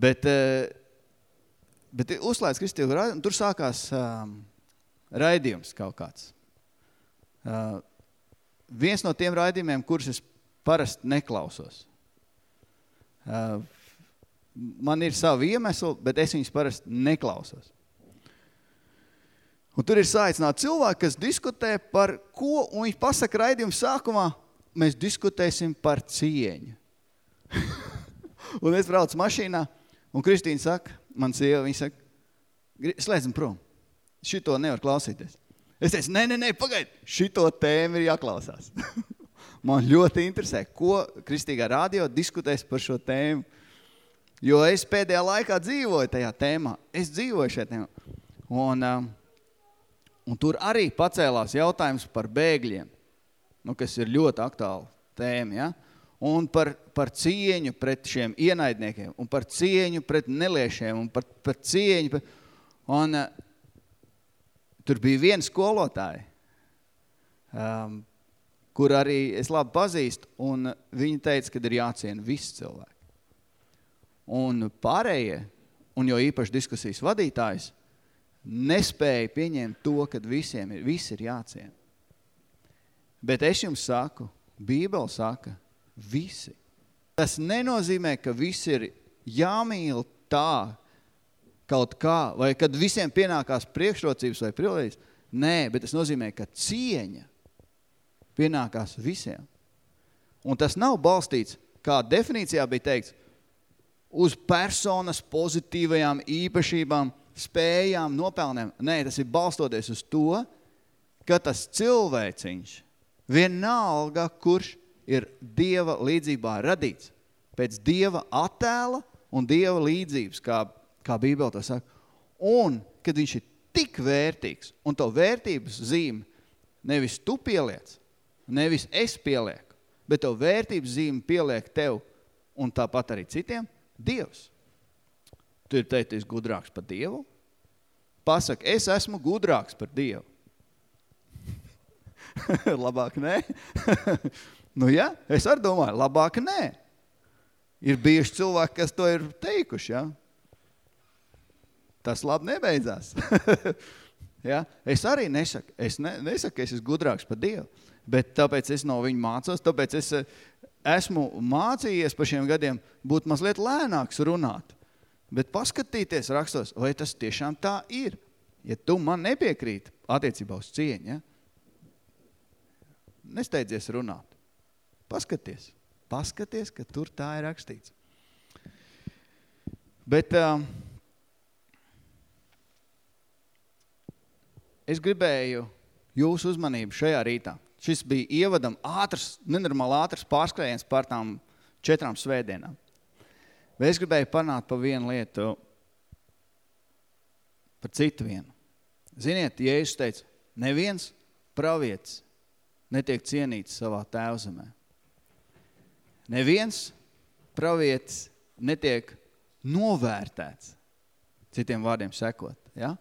Bet, uh, bet uzslēdz kristīgo radio, un tur sākās um, raidījums kaut kāds. Uh, viens no tiem raidījumiem, kurus es parasti neklausos. Uh, man ir savi iemesli, bet es viņus parasti neklausos. Un tur ir saicināti cilvēki, kas diskutē par ko, un viņi pasaka raidījumu sākumā, mēs diskutēsim par cieņu. un es braucu mašīnā, un Kristīna saka, man sieva, viņa saka, slēdzam prom, šito nevar klausīties. Es teicu, nē, nē, nē, pagaid, šito tēmu ir jāklausās. man ļoti interesē, ko Kristīgā radio diskutēs par šo tēmu. Jo es pēdējā laikā dzīvoju tajā tēmā. Es dzīvoju šajā tēmā. Un, um, Un tur arī pacēlās jautājums par bēgļiem, nu, kas ir ļoti aktuāla tēma, ja? un par, par cieņu pret šiem ienaidniekiem, un par cieņu pret neliešiem, un par, par cieņu. Pret... Un uh, tur bija viena skolotāja, um, kur arī es labi pazīstu, un viņa teica, ka ir jāciena visi cilvēki. Un pārējie, un jo īpaši diskusijas vadītājs, nespēja pieņemt to, ka visiem ir, viss ir jācien. Bet es jums saku, Bībele saka, visi. Tas nenozīmē, ka visi ir jāmīl tā kaut kā, vai kad visiem pienākās priekšrocības vai privilēģis. Nē, bet tas nozīmē, ka cieņa pienākās visiem. Un tas nav balstīts, kā definīcijā bija teikts, uz personas pozitīvajām īpašībām, spējām, nopelniem. Nē, tas ir balstoties uz to, ka tas cilvēciņš vienalga, kurš ir Dieva līdzībā radīts, pēc Dieva attēla un Dieva līdzības, kā, kā Bībele to saka. Un, kad viņš ir tik vērtīgs, un to vērtības zīme nevis tu pieliec, nevis es pielieku, bet to vērtības zīme pieliek tev un tāpat arī citiem Dievs. Tu ir teikt, es gudrāks par Dievu? Pasaka, es esmu gudrāks par Dievu. labāk nē. nu ja, es arī domāju, labāk nē. Ir bijuši cilvēki, kas to ir teikuši, ja? Tas labi nebeidzās. ja? Es arī nesaku, es ne, nesaku, ka es esmu gudrāks par Dievu, bet tāpēc es no viņa mācos, tāpēc es eh, esmu mācījies pa šiem gadiem būt mazliet lēnāks runāt. Bet paskatīties rakstos, vai tas tiešām tā ir. Ja tu man nepiekrīt attiecībā uz cieņu, ja? nesteidzies runāt. Paskaties. Paskaties, ka tur tā ir rakstīts. Bet uh, es gribēju jūsu uzmanību šajā rītā. Šis bija ievadam ātrs, nenormāli ātrs pārskrējiens par tām četrām svētdienām. Bet es gribēju panākt pa vienu lietu, par citu vienu. Ziniet, Jēzus teica, neviens pravietis netiek cienīts savā tēvzemē. Neviens pravietis netiek novērtēts, citiem vārdiem sekot. Ja?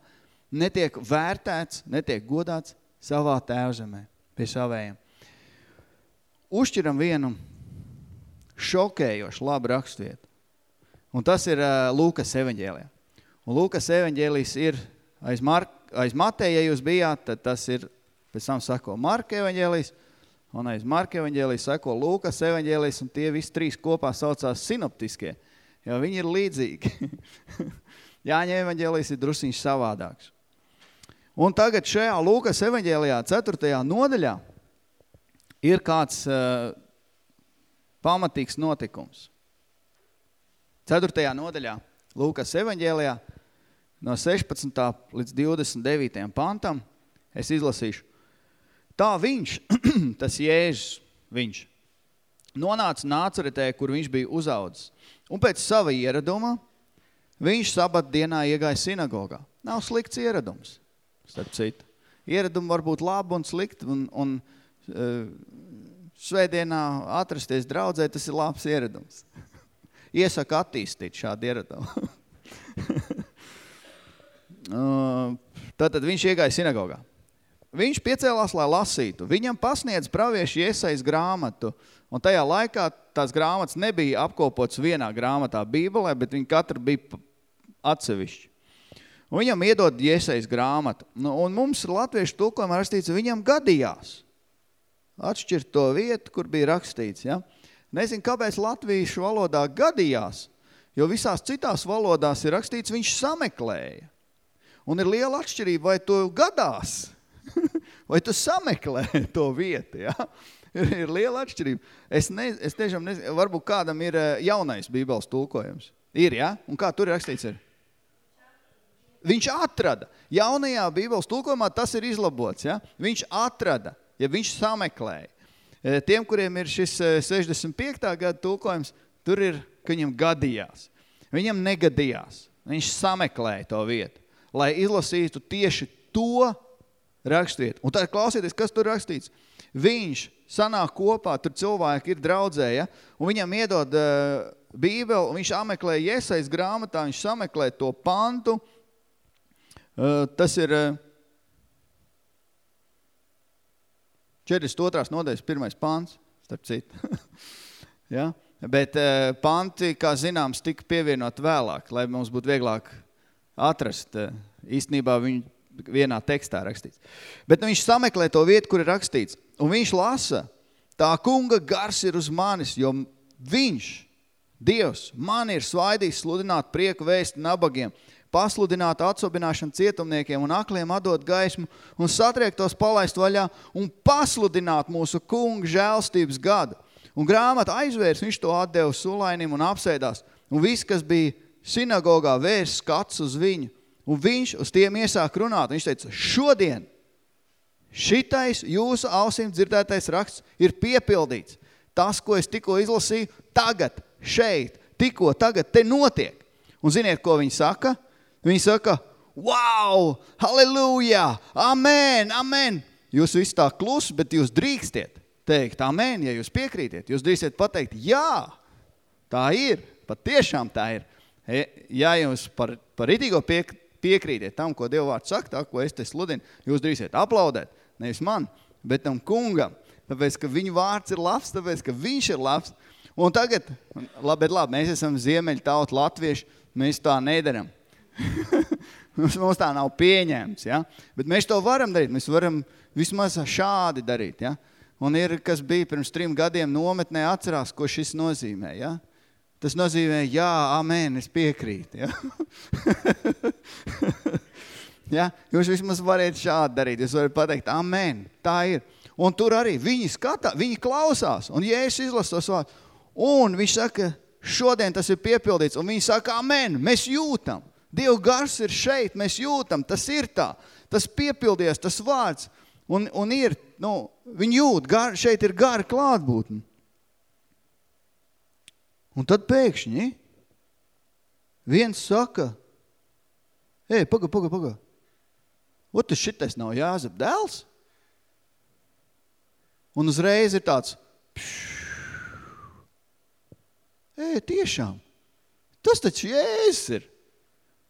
Netiek vērtēts, netiek godāts savā tēvzemē, pie savējiem. Uzšķiram vienu šokējošu labu rakstvietu. Un tas ir uh, Lūkas evaņģēlijā. Un Lūkas evaņģēlijs ir aiz, Mark, aiz Mateja, ja jūs bijāt, tad tas ir, pēc tam sako Marka evaņģēlijs, un aiz Marka evaņģēlijs sako Lūkas evaņģēlijs, un tie visi trīs kopā saucās sinoptiskie, jo viņi ir līdzīgi. Jāņa evaņģēlijs ir drusiņš savādāks. Un tagad šajā Lūkas evaņģēlijā, 4. nodaļā, ir kāds uh, pamatīgs notikums. 4. nodaļā, Lūkas evaņģēlijā, no 16. līdz 29. pantam, es izlasīšu. Tā viņš, tas Jēzus, viņš, nonāca Nācaretē, kur viņš bija uzaudzis. Un pēc sava ieraduma viņš sabat dienā iegāja sinagogā. Nav slikts ieradums, starp citu. Ieradumi var būt labi un slikti, un, un uh, svētdienā atrasties draudzē, tas ir labs ieradums. Iesaku attīstīt šādu ieradumi. Tātad viņš iegāja sinagogā. Viņš piecēlās, lai lasītu. Viņam pasniedz pravieši iesais grāmatu, un tajā laikā tās grāmatas nebija apkopots vienā grāmatā Bībelē, bet viņi katra bija atsevišķi. Un viņam iedod iesais grāmatu. Nu, un mums latviešu tulkojumā rakstīts, viņam gadījās atšķirt to vietu, kur bija rakstīts. Ja? Nezinu, kāpēc latviešu valodā gadījās, jo visās citās valodās ir rakstīts, viņš sameklēja. Un ir liela atšķirība, vai tu gadās, vai tu sameklē to vietu, ja? ir, ir liela atšķirība. Es, ne, es tiešām nezinu, varbūt kādam ir eh, jaunais bībeles tulkojums. Ir, ja? Un kā tur ir rakstīts? Ir? Viņš atrada. Jaunajā bībeles tulkojumā tas ir izlabots, ja? Viņš atrada, ja viņš sameklēja. Eh, tiem, kuriem ir šis 65. gada tulkojums, tur ir, ka viņam gadījās. Viņam negadījās. Viņš sameklēja to vietu lai izlasītu tieši to rakstvietu. Un tad klausieties, kas tur rakstīts. Viņš sanāk kopā, tur cilvēki ir draudzēja, un viņam iedod uh, bībeli, un viņš sameklē iesais grāmatā, viņš sameklē to pantu. Uh, tas ir uh, 42. nodaļas pirmais pants, starp citu. ja? Bet uh, panti, kā zināms, tika pievienot vēlāk, lai mums būtu vieglāk atrast. Eh, īstenībā viņu vienā tekstā rakstīts. Bet nu, viņš sameklē to vietu, kur ir rakstīts. Un viņš lasa, tā kunga gars ir uz manis, jo viņš, Dievs, man ir svaidījis sludināt prieku vēsti nabagiem, pasludināt atsobināšanu cietumniekiem un akliem atdot gaismu un satriektos palaist vaļā un pasludināt mūsu kunga žēlstības gadu. Un grāmata aizvērs, viņš to atdeva sulainim un apsēdās. Un viss, kas bija sinagogā vērs skats uz viņu, un viņš uz tiem iesāk runāt. Viņš teica, šodien šitais jūsu ausīm dzirdētais raksts ir piepildīts. Tas, ko es tikko izlasīju, tagad, šeit, tikko, tagad te notiek. Un ziniet, ko viņi saka? Viņi saka, wow, halleluja, amen, amen. Jūs visi tā klusi, bet jūs drīkstiet. teikt amen, ja jūs piekrītiet. Jūs drīksiet pateikt, jā, tā ir, pat tiešām tā ir. E, Ja jūs par, par ritīgo piek, piekrītiet tam, ko Dieva vārds saka, tā, ko es te sludinu, jūs drīksiet aplaudēt, nevis man, bet tam kungam, tāpēc, ka viņa vārds ir labs, tāpēc, ka viņš ir labs. Un tagad, labi, bet labi, mēs esam ziemeļu tauta latvieši, mēs tā nedaram. Mums, tā nav pieņēmts, ja? bet mēs to varam darīt, mēs varam vismaz šādi darīt. Ja? Un ir, kas bija pirms trim gadiem nometnē, atcerās, ko šis nozīmē. Ja? Tas nozīmē, jā, amen, es piekrītu. Ja? ja? Jūs vismaz variet šādi darīt, jūs varat pateikt, amen, tā ir. Un tur arī viņi skatā, viņi klausās, un Jēzus izlasa tos vārdus. Un viņš saka, šodien tas ir piepildīts, un viņi saka, amen, mēs jūtam. Dieva gars ir šeit, mēs jūtam, tas ir tā. Tas piepildies, tas vārds. Un, un ir, nu, viņi jūt, gar, šeit ir gara klātbūtne. Un tad pēkšņi viens saka, ej, paga, paga, paga. O, tas šitais nav Jāzep dēls? Un uzreiz ir tāds, ej, tiešām, tas taču Jēzus ir.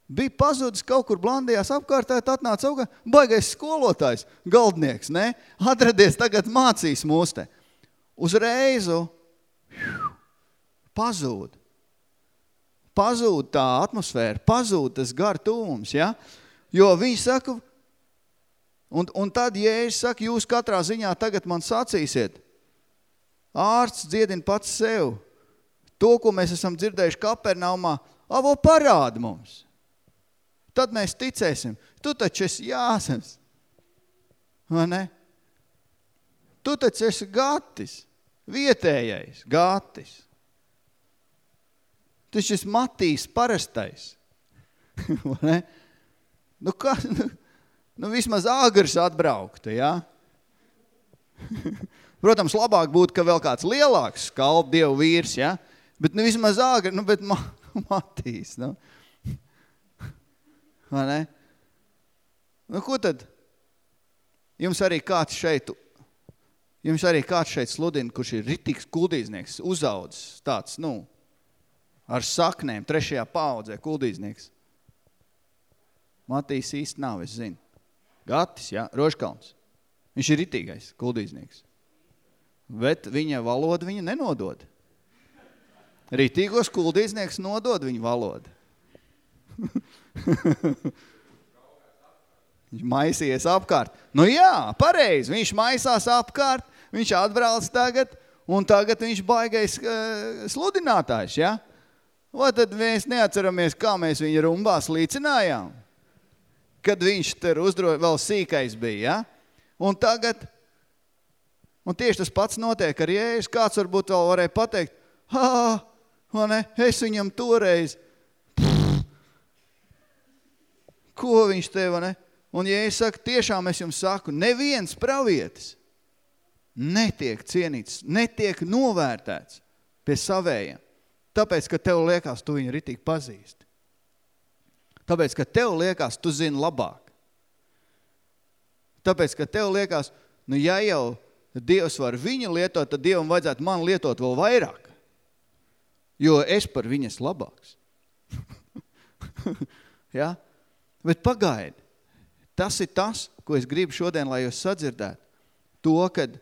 Bija pazudis kaut kur blandījās apkārtē, atnāca augā, baigais skolotājs, galdnieks, ne? Atradies tagad mācīs mūs te. Uzreizu pazūd. Pazūd tā atmosfēra, pazūd tas gar tūms, ja? Jo viņi saka, un, un tad, ja es saku, jūs katrā ziņā tagad man sacīsiet, ārsts dziedina pats sev, to, ko mēs esam dzirdējuši Kapernaumā, avo parāda mums. Tad mēs ticēsim. Tu taču esi jāsams. Vai ne? Tu taču esi gatis. Vietējais gatis. Tas šis Matīs parastais. Vai ne? Nu, kā, nu, nu vismaz āgars atbraukta, ja? Protams, labāk būtu, ka vēl kāds lielāks skalp dievu vīrs, ja? Bet nu vismaz āgars, nu, bet ma Matīs, nu. Vai ne? Nu, ko tad? Jums arī kāds šeit, jums arī kāds šeit sludina, kurš ir ritīgs kuldīznieks, uzaudzis tāds, nu, ar saknēm, trešajā paudzē, kuldīznieks. Matīs īsti nav, es zinu. Gatis, jā, Roškalns. Viņš ir ritīgais kuldīznieks. Bet viņa valoda viņa nenodod. Ritīgos kuldīznieks nodod viņa valodu. viņš maisījies apkārt. Nu jā, pareizi, viņš maisās apkārt, viņš atbrauc tagad, un tagad viņš baigais uh, sludinātājs, ja? Vai tad mēs neatceramies, kā mēs viņu rumbās līcinājām? Kad viņš tur uzdroja, vēl sīkais bija, ja? Un tagad, un tieši tas pats notiek ar Jēzus, kāds varbūt vēl varēja pateikt, ha, vai ne, es viņam toreiz, ko viņš tev, ne? Un ja es saku, tiešām es jums saku, neviens pravietis netiek cienīts, netiek novērtēts pie savējiem. Tāpēc, ka tev liekas, tu viņu ritīgi pazīsti. Tāpēc, ka tev liekas, tu zini labāk. Tāpēc, ka tev liekas, nu ja jau Dievs var viņu lietot, tad Dievam vajadzētu man lietot vēl vairāk. Jo es par viņas labāks. ja? Bet pagaidi, tas ir tas, ko es gribu šodien, lai jūs sadzirdētu. To, kad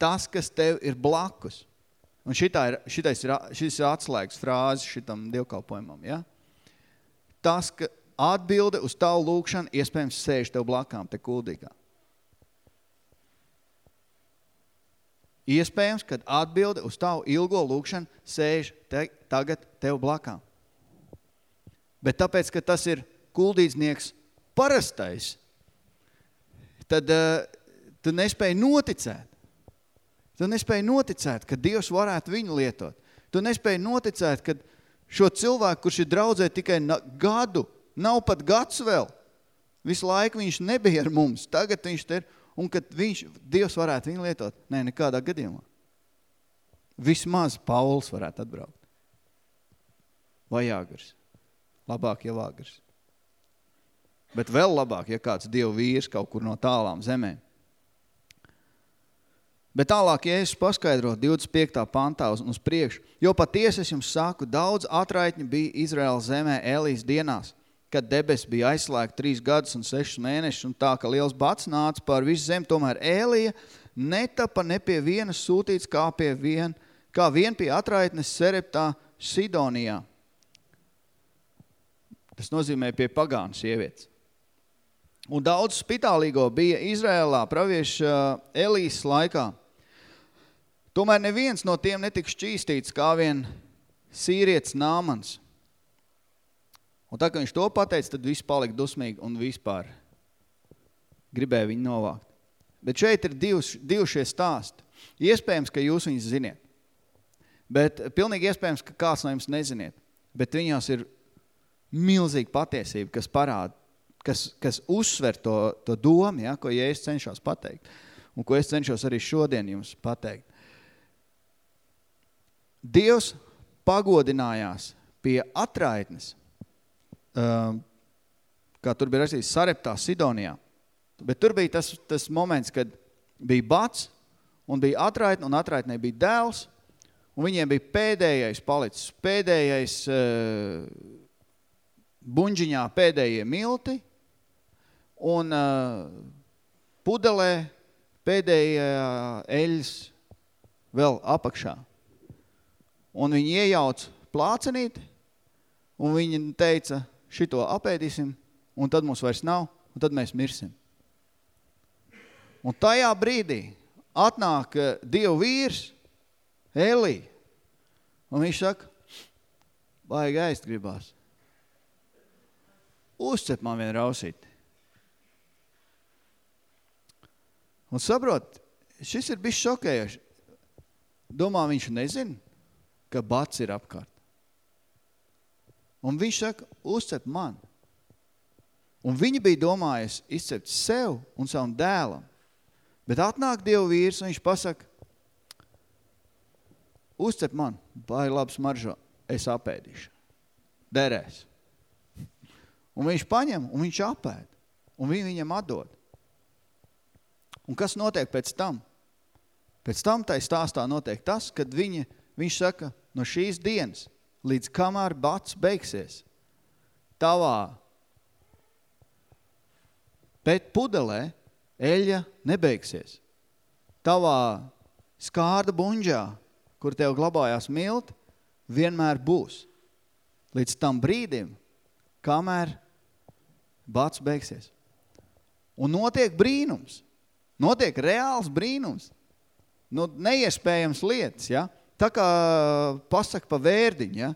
tas, kas tev ir blakus, un šitā ir, šitais ir, šis ir atslēgas frāze šitam dievkalpojumam, ja? tas, ka atbilde uz tavu lūkšanu iespējams sēž tev blakām, te kuldīgā. Iespējams, kad atbilde uz tavu ilgo lūkšanu sēž te, tagad tev blakām. Bet tāpēc, ka tas ir kuldīdznieks parastais, tad uh, tu nespēji noticēt. Tu nespēji noticēt, ka Dievs varētu viņu lietot. Tu nespēji noticēt, ka šo cilvēku, kurš ir draudzē tikai gadu, nav pat gads vēl, visu laiku viņš nebija ar mums, tagad viņš te ir, un kad viņš, Dievs varētu viņu lietot, nē, nekādā gadījumā. Vismaz Pauls varētu atbraukt. Vai Jāgars. Labāk jau Jāgars. Bet vēl labāk, ja kāds dievu vīrs kaut kur no tālām zemēm. Bet tālāk, ja es paskaidro 25. pantā uz, uz priekšu, jo patiesi es jums saku, daudz atraitņi bija Izraēla zemē Elijas dienās, kad debes bija aizslēgta trīs gadus un sešus mēnešus, un tā, ka liels bats nāca pār visu zemi, tomēr Elija netapa ne pie vienas sūtīts kā, pie vien, kā vien pie atraitnes Sereptā Sidonijā. Tas nozīmē pie pagānu sievietes. Un daudz spitālīgo bija Izrēlā pravieša Elijas laikā. Tomēr neviens no tiem netika šķīstīts kā vien sīrietis Nāmans. Un tā, ka viņš to pateica, tad viss palika dusmīgi un vispār gribēja viņu novākt. Bet šeit ir divs, divi šie stāsti. Iespējams, ka jūs viņus ziniet. Bet pilnīgi iespējams, ka kāds no jums neziniet. Bet viņos ir milzīga patiesība, kas parāda, kas, kas uzsver to, to domu, ja, ko Jēzus cenšas pateikt. Un ko es cenšos arī šodien jums pateikt. Dievs pagodinājās pie atraitnes, kā tur bija rakstīts, Sareptā, Sidonijā. Bet tur bija tas, tas moments, kad bija bats un bija atraitne, un atraitnē bija dēls, un viņiem bija pēdējais palicis, pēdējais uh, buņģiņā pēdējie milti, un uh, pudelē pēdējā eļas vēl apakšā. Un viņi iejauc plācenīti, un viņi teica, šito apēdīsim, un tad mums vairs nav, un tad mēs mirsim. Un tajā brīdī atnāk eh, Dievu vīrs, Elī, un viņš saka, baigi aizst gribās. Uzcep man vien rausīti. Un saprot, šis ir bijis šokējoši. Domā, viņš nezina, ka bats ir apkārt. Un viņš saka, uzcep man. Un viņi bija domājis izcept sev un savam dēlam. Bet atnāk Dievu vīrs un viņš pasaka, uzcep man, vai labi smaržo, es apēdīšu. Derēs. Un viņš paņem un viņš apēd. Un viņi viņam atdod. Un kas notiek pēc tam? Pēc tam tai stāstā notiek tas, kad viņa, viņš saka, no šīs dienas, līdz kamēr bats beigsies, tavā pēc pudelē eļa nebeigsies. Tavā skārda buņģā, kur tev glabājās milt, vienmēr būs. Līdz tam brīdim, kamēr bats beigsies. Un notiek brīnums. Notiek reāls brīnums. Nu, neiespējams lietas, ja? Tā kā pasaka pa vērdiņu, ja?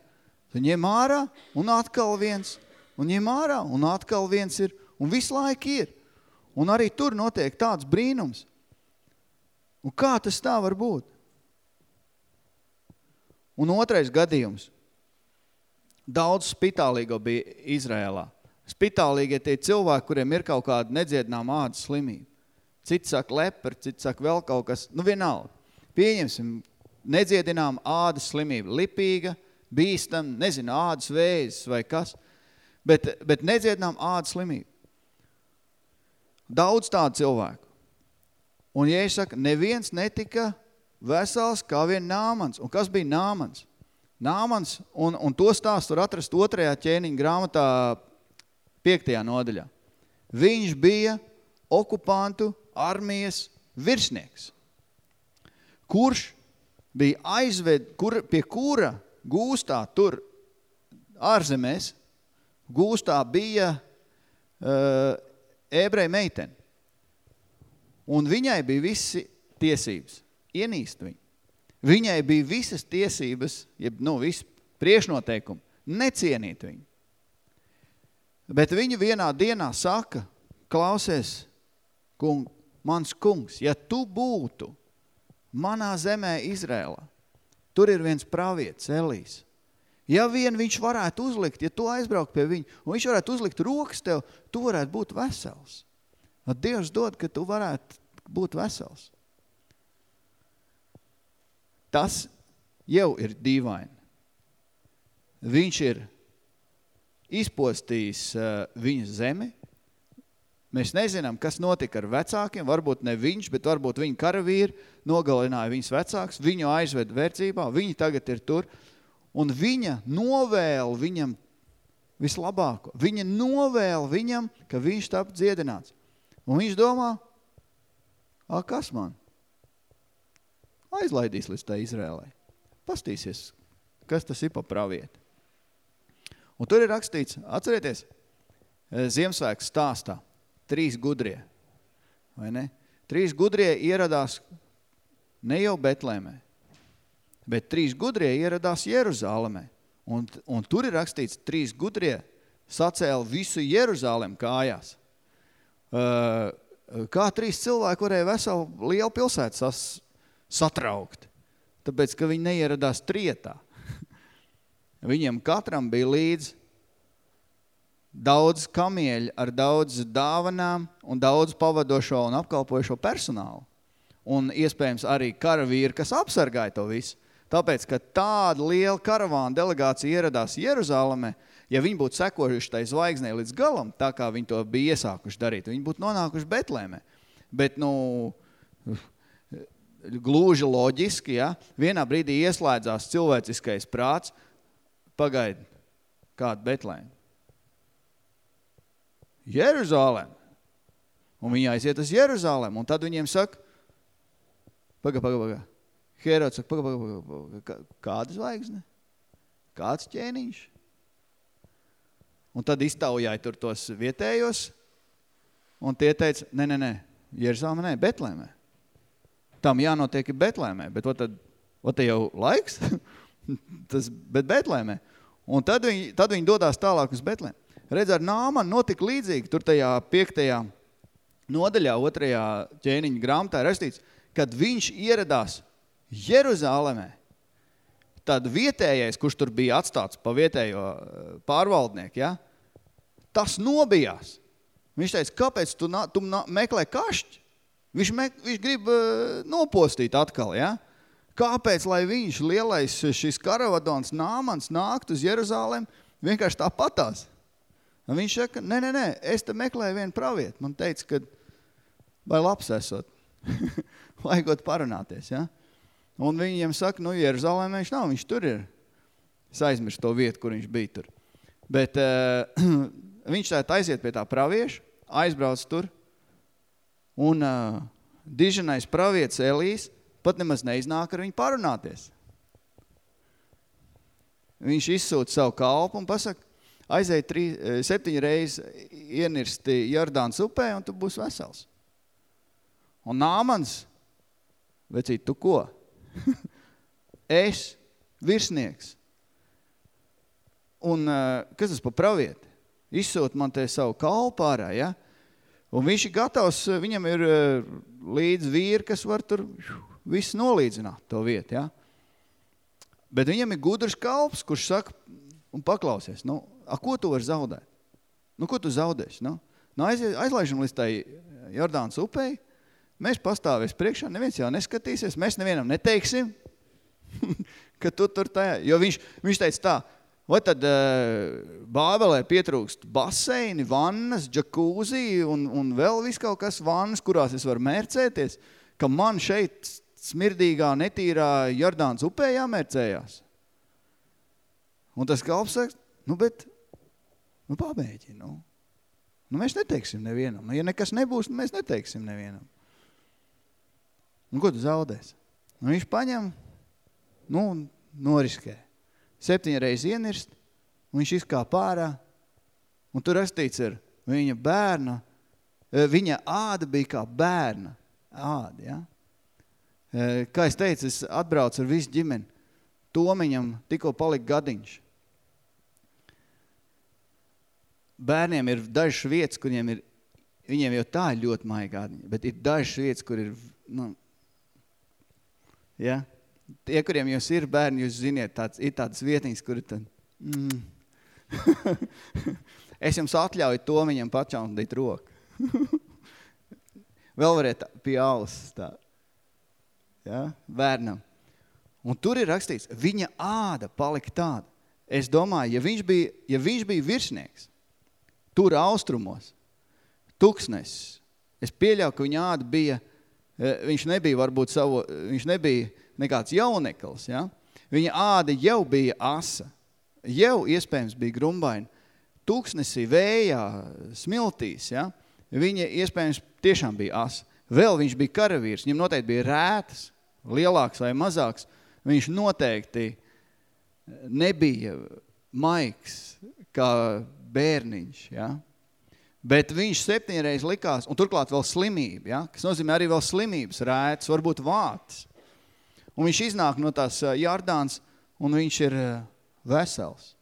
Tu ņem ārā un atkal viens, un ņem ārā un atkal viens ir, un visu laiku ir. Un arī tur notiek tāds brīnums. Un kā tas tā var būt? Un otrais gadījums. Daudz spitālīgo bija Izrēlā. Spitālīgie tie cilvēki, kuriem ir kaut kāda nedziedināma ādas slimība. Cits saka lepri, cits saka vēl kaut kas, nu vienalga. Pieņemsim, nedziedinām ādas slimība, lipīga, bīstam, nezinu, ādas vēzis vai kas, bet, bet nedziedinām ādas slimību. Daudz tādu cilvēku. Un, ja es saku, neviens netika vesels kā vien Nāmans. Un kas bija Nāmans? Nāmans, un, un to stāstu var atrast otrajā ķēniņa grāmatā piektajā nodaļā. Viņš bija okupantu armijas virsnieks, kurš bija aizved, kur, pie kura gūstā tur ārzemēs, gūstā bija uh, ebreja meitene. Un viņai bija visi tiesības ienīst viņu. Viņai bija visas tiesības, jeb, nu, visi priešnoteikumi, necienīt viņu. Bet viņa vienā dienā saka, klausies, kung, mans kungs, ja tu būtu manā zemē Izrēlā, tur ir viens pravietis, Elīs. Ja vien viņš varētu uzlikt, ja tu aizbraukt pie viņa, un viņš varētu uzlikt rokas tev, tu varētu būt vesels. Un Dievs dod, ka tu varētu būt vesels. Tas jau ir dīvaini. Viņš ir izpostījis uh, viņa zemi, Mēs nezinām, kas notika ar vecākiem, varbūt ne viņš, bet varbūt viņa karavīri nogalināja viņas vecāks, viņu aizved verdzībā, viņi tagad ir tur, un viņa novēl viņam vislabāko. Viņa novēl viņam, ka viņš tap dziedināts. Un viņš domā, a, kas man? Aizlaidīs līdz tā Izrēlē. Pastīsies, kas tas ir pa pravieti. Un tur ir rakstīts, atcerieties, Ziemassvētku stāstā, trīs gudrie, vai ne? Trīs gudrie ieradās ne jau Betlēmē, bet trīs gudrie ieradās Jeruzālemē. Un, un tur ir rakstīts, trīs gudrie sacēla visu Jeruzālem kājās. Uh, kā trīs cilvēki varēja veselu lielu pilsētu sas, satraukt? Tāpēc, ka viņi neieradās trietā. Viņam katram bija līdz daudz kamieļu ar daudz dāvanām un daudz pavadošo un apkalpojošo personālu. Un iespējams arī karavīri, kas apsargāja to visu. Tāpēc, ka tāda liela karavāna delegācija ieradās Jeruzāleme, ja viņi būtu sekojuši tai zvaigznē līdz galam, tā kā viņi to bija iesākuši darīt, viņi būtu nonākuši Betlēmē. Bet, nu, gluži loģiski, ja, vienā brīdī ieslēdzās cilvēciskais prāts, pagaidi, kāda Betlēma? Jeruzālēm. Un viņi aiziet uz Jeruzālēm, un tad viņiem saka, paga, paga, paga. Herods saka, paga, paga, paga, paga. Kāda zvaigzne? Kāds ķēniņš? Un tad iztaujāja tur tos vietējos, un tie teica, ne, ne, ne, Jeruzālēmē, ne, Betlēmē. Tam jānotiek Betlēmē, bet o tad, o te jau laiks, tas, bet Betlēmē. Un tad viņi, tad viņi dodās tālāk uz Betlēmē. Redz, ar Nāmanu notika līdzīgi, tur tajā piektajā nodaļā, otrajā ķēniņa grāmatā rakstīts, kad viņš ieradās Jeruzālemē, tad vietējais, kurš tur bija atstāts pa vietējo eh, pārvaldnieku, ja, tas nobijās. Viņš teica, kāpēc tu, na, tu na, meklē kašķi? Viņš, me, viņš grib uh, nopostīt atkal, ja? Kāpēc, lai viņš, lielais šis karavadons Nāmans, nākt uz Jeruzālēm, vienkārši tāpatās? Un viņš saka, nē, nē, nē, es te meklēju vienu pravietu. Man teica, ka vai labs esot, vajagot parunāties, ja? Un viņiem saka, nu, Jeruzalēmē viņš nav, viņš tur ir. Es aizmirstu to vietu, kur viņš bija tur. Bet uh, viņš tā aiziet pie tā pravieša, aizbrauc tur, un uh, diženais pravietis Elīs pat nemaz neiznāk ar viņu parunāties. Viņš izsūta savu kalpu un pasaka, aizēja trī, septiņi reizes ienirsti Jordāns upē, un tu būsi vesels. Un Nāmans, vecīt, tu ko? es, virsnieks. Un kas tas pa pravieti? Izsūt man te savu kalpu ārā, ja? Un viņš ir gatavs, viņam ir līdz vīri, kas var tur visu nolīdzināt to vietu, ja? Bet viņam ir gudrs kalps, kurš saka, un paklausies, nu, a, ko tu vari zaudēt? Nu, ko tu zaudēsi? Nu, nu aiz, aizlaižam līdz tai Jordānas upei, mēs pastāvēs priekšā, neviens jau neskatīsies, mēs nevienam neteiksim, ka tu tur tajā, jo viņš, viņš teica tā, vai tad uh, Bābelē pietrūkst baseini, vannas, džakūzī un, un vēl viss kaut kas vannas, kurās es varu mērcēties, ka man šeit smirdīgā, netīrā Jordānas upē jāmērcējās. Un tas kalps saka, nu, bet, nu, pamēģi, nu. Nu, mēs neteiksim nevienam. Nu, ja nekas nebūs, nu, mēs neteiksim nevienam. Nu, ko tu zaudēsi? Nu, viņš paņem, nu, noriskē. Septiņa reizi ienirst, un viņš izkā pārā, un tur rastīts ir viņa bērna, eh, viņa āda bija kā bērna āda, ja? Eh, kā es teicu, es atbraucu ar visu ģimeni. Tomiņam tikko palika gadiņš. Bērniem ir dažas vietas, kuriem ir, viņiem jau tā ir ļoti maigādiņa, bet ir dažas vietas, kur ir, nu, ja, tie, kuriem jūs ir bērni, jūs ziniet, tāds, ir tādas vietiņas, kur ir tad, mm. es jums atļauju to viņam pačaundīt roku. Vēl varētu pie auss tā, ja, bērnam. Un tur ir rakstīts, viņa āda palika tāda. Es domāju, ja viņš bija, ja viņš bija virsnieks, tur austrumos, tuksnesis. Es pieļauju, ka viņa āda bija, eh, viņš nebija varbūt savu, viņš nebija nekāds jauneklis, ja? Viņa āda jau bija asa, jau iespējams bija grumbaina. Tūkstnesī, vējā, smiltīs, ja? viņa iespējams tiešām bija asa. Vēl viņš bija karavīrs, viņam noteikti bija rētas, lielāks vai mazāks. Viņš noteikti nebija maigs kā bērniņš, ja? Bet viņš septiņreiz likās, un turklāt vēl slimība, ja? kas nozīmē arī vēl slimības, rēts, varbūt vāts. Un viņš iznāk no tās ā, Jardāns, un viņš ir ā, vesels.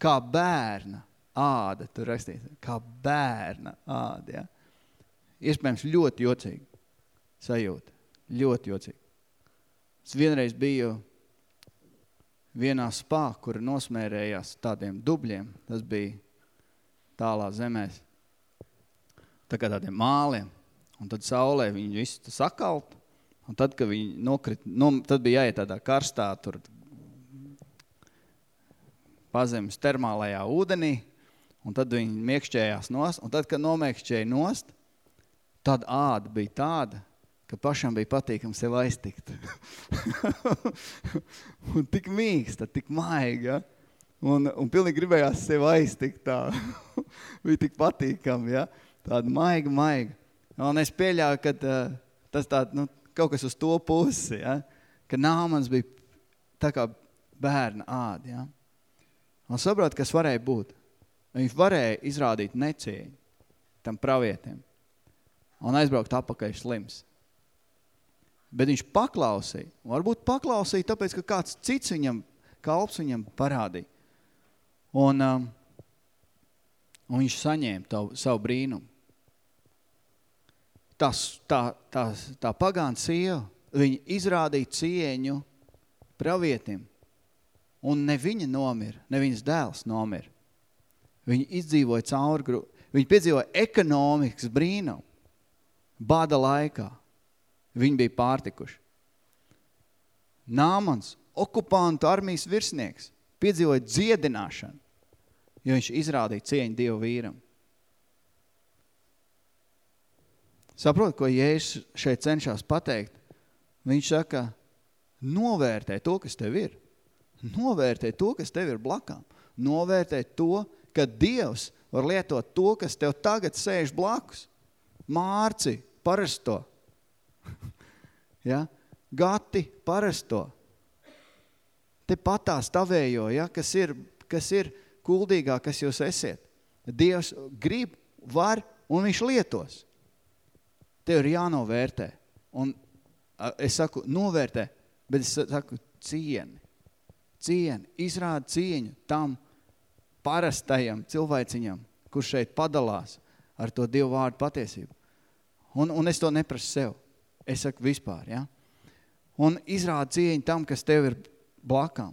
Kā bērna āda, tur rakstīt, kā bērna āda, ja? Iespējams ļoti jocīgi sajūta, ļoti jocīgi. Es vienreiz biju vienā spā, kur nosmērējās tādiem dubļiem, tas bija tālā zemēs, tā kā tādiem māliem, un tad saulē viņi visu sakalt, un tad, kad viņi nokrit, nu, tad bija jāiet tādā karstā, tur pazemes termālajā ūdenī, un tad viņi miekšķējās nost, un tad, kad nomiekšķēja nost, tad āda bija tāda, ka pašam bija patīkam sev aiztikt. un tik mīksta, tik maiga, un, un pilnīgi gribējās sev aiztikt tā. bija tik patīkam, ja? tāda maiga, maiga. Un es pieļauju, ka uh, tas tā, nu, kaut kas uz to pusi, ja? ka nāmans bija tā kā bērna āda. Ja? Un saprot, kas varēja būt. Viņš varēja izrādīt necieņu tam pravietim un aizbraukt apakaļ slims. Bet viņš paklausīja. Varbūt paklausīja, tāpēc, ka kāds cits viņam, kalps viņam parādīja. Un, um, un viņš saņēma tavu, savu brīnumu. Tas, tā, tā, tā pagāna sieva, viņa izrādīja cieņu pravietim. Un ne viņa nomira, ne viņas dēls nomira. Viņa izdzīvoja cauri, viņa piedzīvoja ekonomikas brīnumu bada laikā. Viņi bija pārtikuši. Nāmans, okupantu armijas virsnieks, piedzīvoja dziedināšanu, jo viņš izrādīja cieņu Dievu vīram. Saprot, ko Jēzus šeit cenšas pateikt? Viņš saka, novērtē to, kas tev ir. Novērtē to, kas tev ir blakām. Novērtē to, ka Dievs var lietot to, kas tev tagad sēž blakus. Mārci, parasto. Ja? Gati, parasto. Te patā stavējo, ja? kas, ir, kas ir kuldīgā, kas jūs esiet. Dievs grib, var un viņš lietos. Tev ir jānovērtē. Un es saku, novērtē, bet es saku, cieni. Cieni, izrāda cieņu tam parastajam cilvēciņam, kurš šeit padalās ar to Dievu vārdu patiesību. Un, un es to neprasu sev. Es saku vispār, ja? Un izrāda cieņu tam, kas tev ir blakām.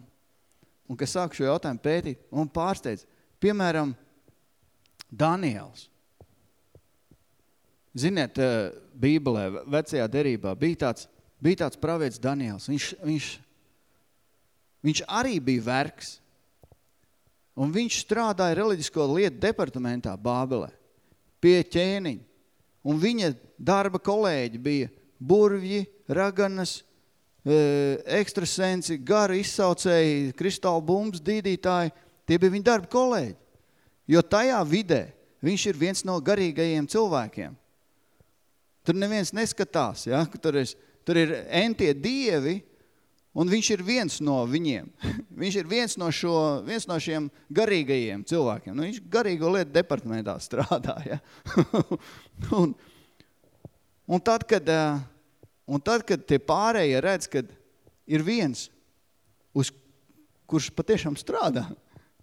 Un kas sāk šo jautājumu pētīt un pārsteidz. Piemēram, Daniels. Ziniet, eh, Bībelē, vecajā derībā bija tāds, bija tāds pravietis Daniels. Viņš, viņš, viņš arī bija vergs. Un viņš strādāja reliģisko lietu departamentā Bābelē pie ķēniņa. Un viņa darba kolēģi bija burvji, raganas, e, ekstrasensi, gara izsaucēji, kristāla bumbas, dīdītāji. Tie bija viņa darba kolēģi. Jo tajā vidē viņš ir viens no garīgajiem cilvēkiem. Tur neviens neskatās, ja? tur, ir, tur ir entie dievi, un viņš ir viens no viņiem. viņš ir viens no, šo, viens no šiem garīgajiem cilvēkiem. Nu, viņš garīgo lietu departamentā strādā. Ja? un, un, tad, kad, un tad, kad tie pārējie redz, kad ir viens, uz kurš patiešām strādā,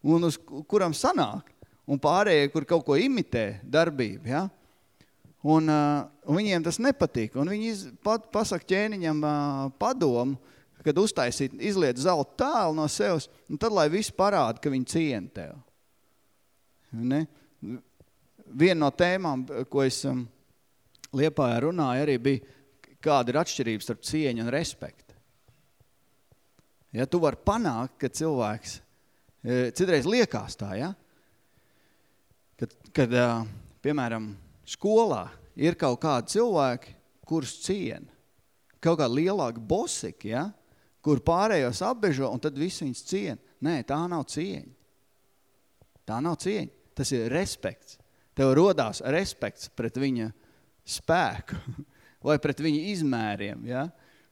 un uz kuram sanāk, un pārējie, kur kaut ko imitē darbību, ja? un, un viņiem tas nepatīk, un viņi pat, pasaka ķēniņam padomu, kad uztaisīt, izliet zelta tēlu no sevis, un tad, lai viss parāda, ka viņi ciena tev. Ne? Viena no tēmām, ko es um, Liepājā runāju, arī bija, kāda ir atšķirības starp cieņu un respektu. Ja tu vari panākt, ka cilvēks, e, citreiz liekās tā, ja? kad, kad ā, piemēram, skolā ir kaut kādi cilvēki, kurus ciena. Kaut kā lielāki bosiki, ja? kur pārējos apbežo, un tad visi viņus ciena. Nē, tā nav cieņa. Tā nav cieņa. Tas ir respekts. Tev rodās respekts pret viņa spēku vai pret viņa izmēriem. Ja?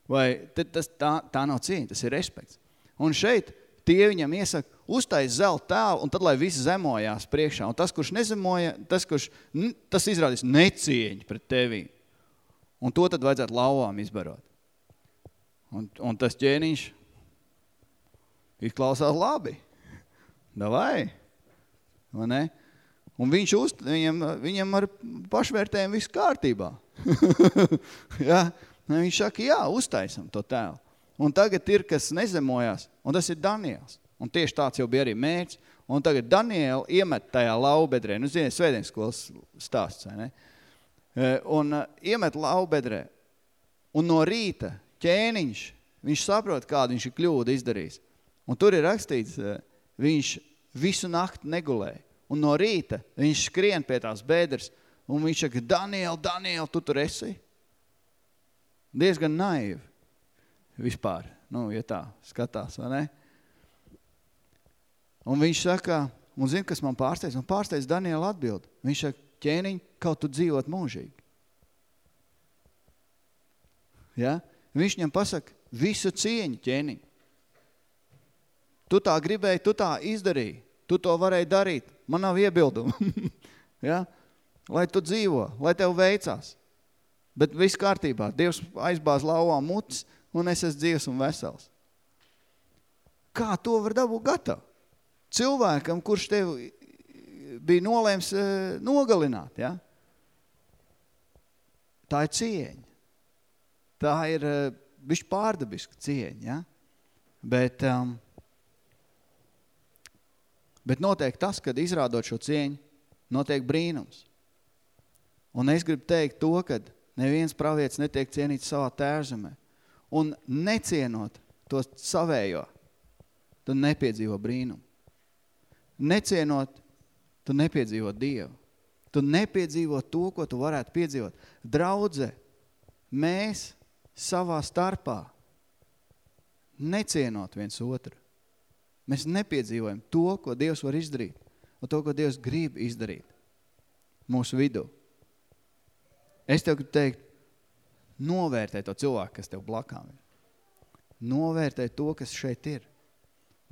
Vai tas, tā, tā nav cieņa, tas ir respekts. Un šeit tie viņam iesaka, uztais zelta tēlu, un tad, lai visi zemojās priekšā. Un tas, kurš nezemoja, tas, kurš, tas izrādīs necieņu pret tevi. Un to tad vajadzētu lauvām izbarot. Un, un tas ķēniņš izklausās labi. Davai. Vai ne? Un viņš uz, viņam, viņam ar pašvērtējumu viss kārtībā. ja? Viņš saka, jā, uztaisam to tēlu. Un tagad ir, kas nezemojās, un tas ir Daniels. Un tieši tāds jau bija arī mērķis. Un tagad Daniela iemet tajā laubedrē, nu, ziniet, svētdienas skolas stāsts, vai ne? E, un uh, iemet laubedrē. Un no rīta ķēniņš, viņš saprot, kādu viņš ir kļūdu izdarījis. Un tur ir rakstīts, uh, viņš visu nakti negulēja. Un no rīta viņš skrien pie tās bēdras, un viņš saka, Daniel, Daniel, tu tur esi? Diezgan naivi vispār, nu, ja tā skatās, vai ne? Un viņš saka, un zina, kas man pārsteidz? Un pārsteidz Daniela atbild. Viņš saka, ķēniņ, kaut tu dzīvot mūžīgi. Ja? Viņš viņam pasaka, visu cieņu ķēniņ. Tu tā gribēji, tu tā izdarīji. Tu to varēji darīt. Man nav iebildumu. ja? Lai tu dzīvo, lai tev veicās. Bet viss kārtībā. Dievs aizbāz lauvā mutis, un es esmu dzīvs un vesels. Kā to var dabūt gatavu? Cilvēkam, kurš tev bija nolēms e, nogalināt, ja? Tā ir cieņa. Tā ir bišķi pārdabiska cieņa, ja? Bet, um, bet notiek tas, kad izrādot šo cieņu, notiek brīnums. Un es gribu teikt to, kad neviens pravietis netiek cienīts savā tērzemē. Un necienot to savējo, tu nepiedzīvo brīnumu. Necienot, tu nepiedzīvo Dievu. Tu nepiedzīvo to, ko tu varētu piedzīvot. Draudze, mēs savā starpā necienot viens otru. Mēs nepiedzīvojam to, ko Dievs var izdarīt un to, ko Dievs grib izdarīt mūsu vidū. Es tev gribu teikt, novērtē to cilvēku, kas tev blakām ir. Novērtē to, kas šeit ir.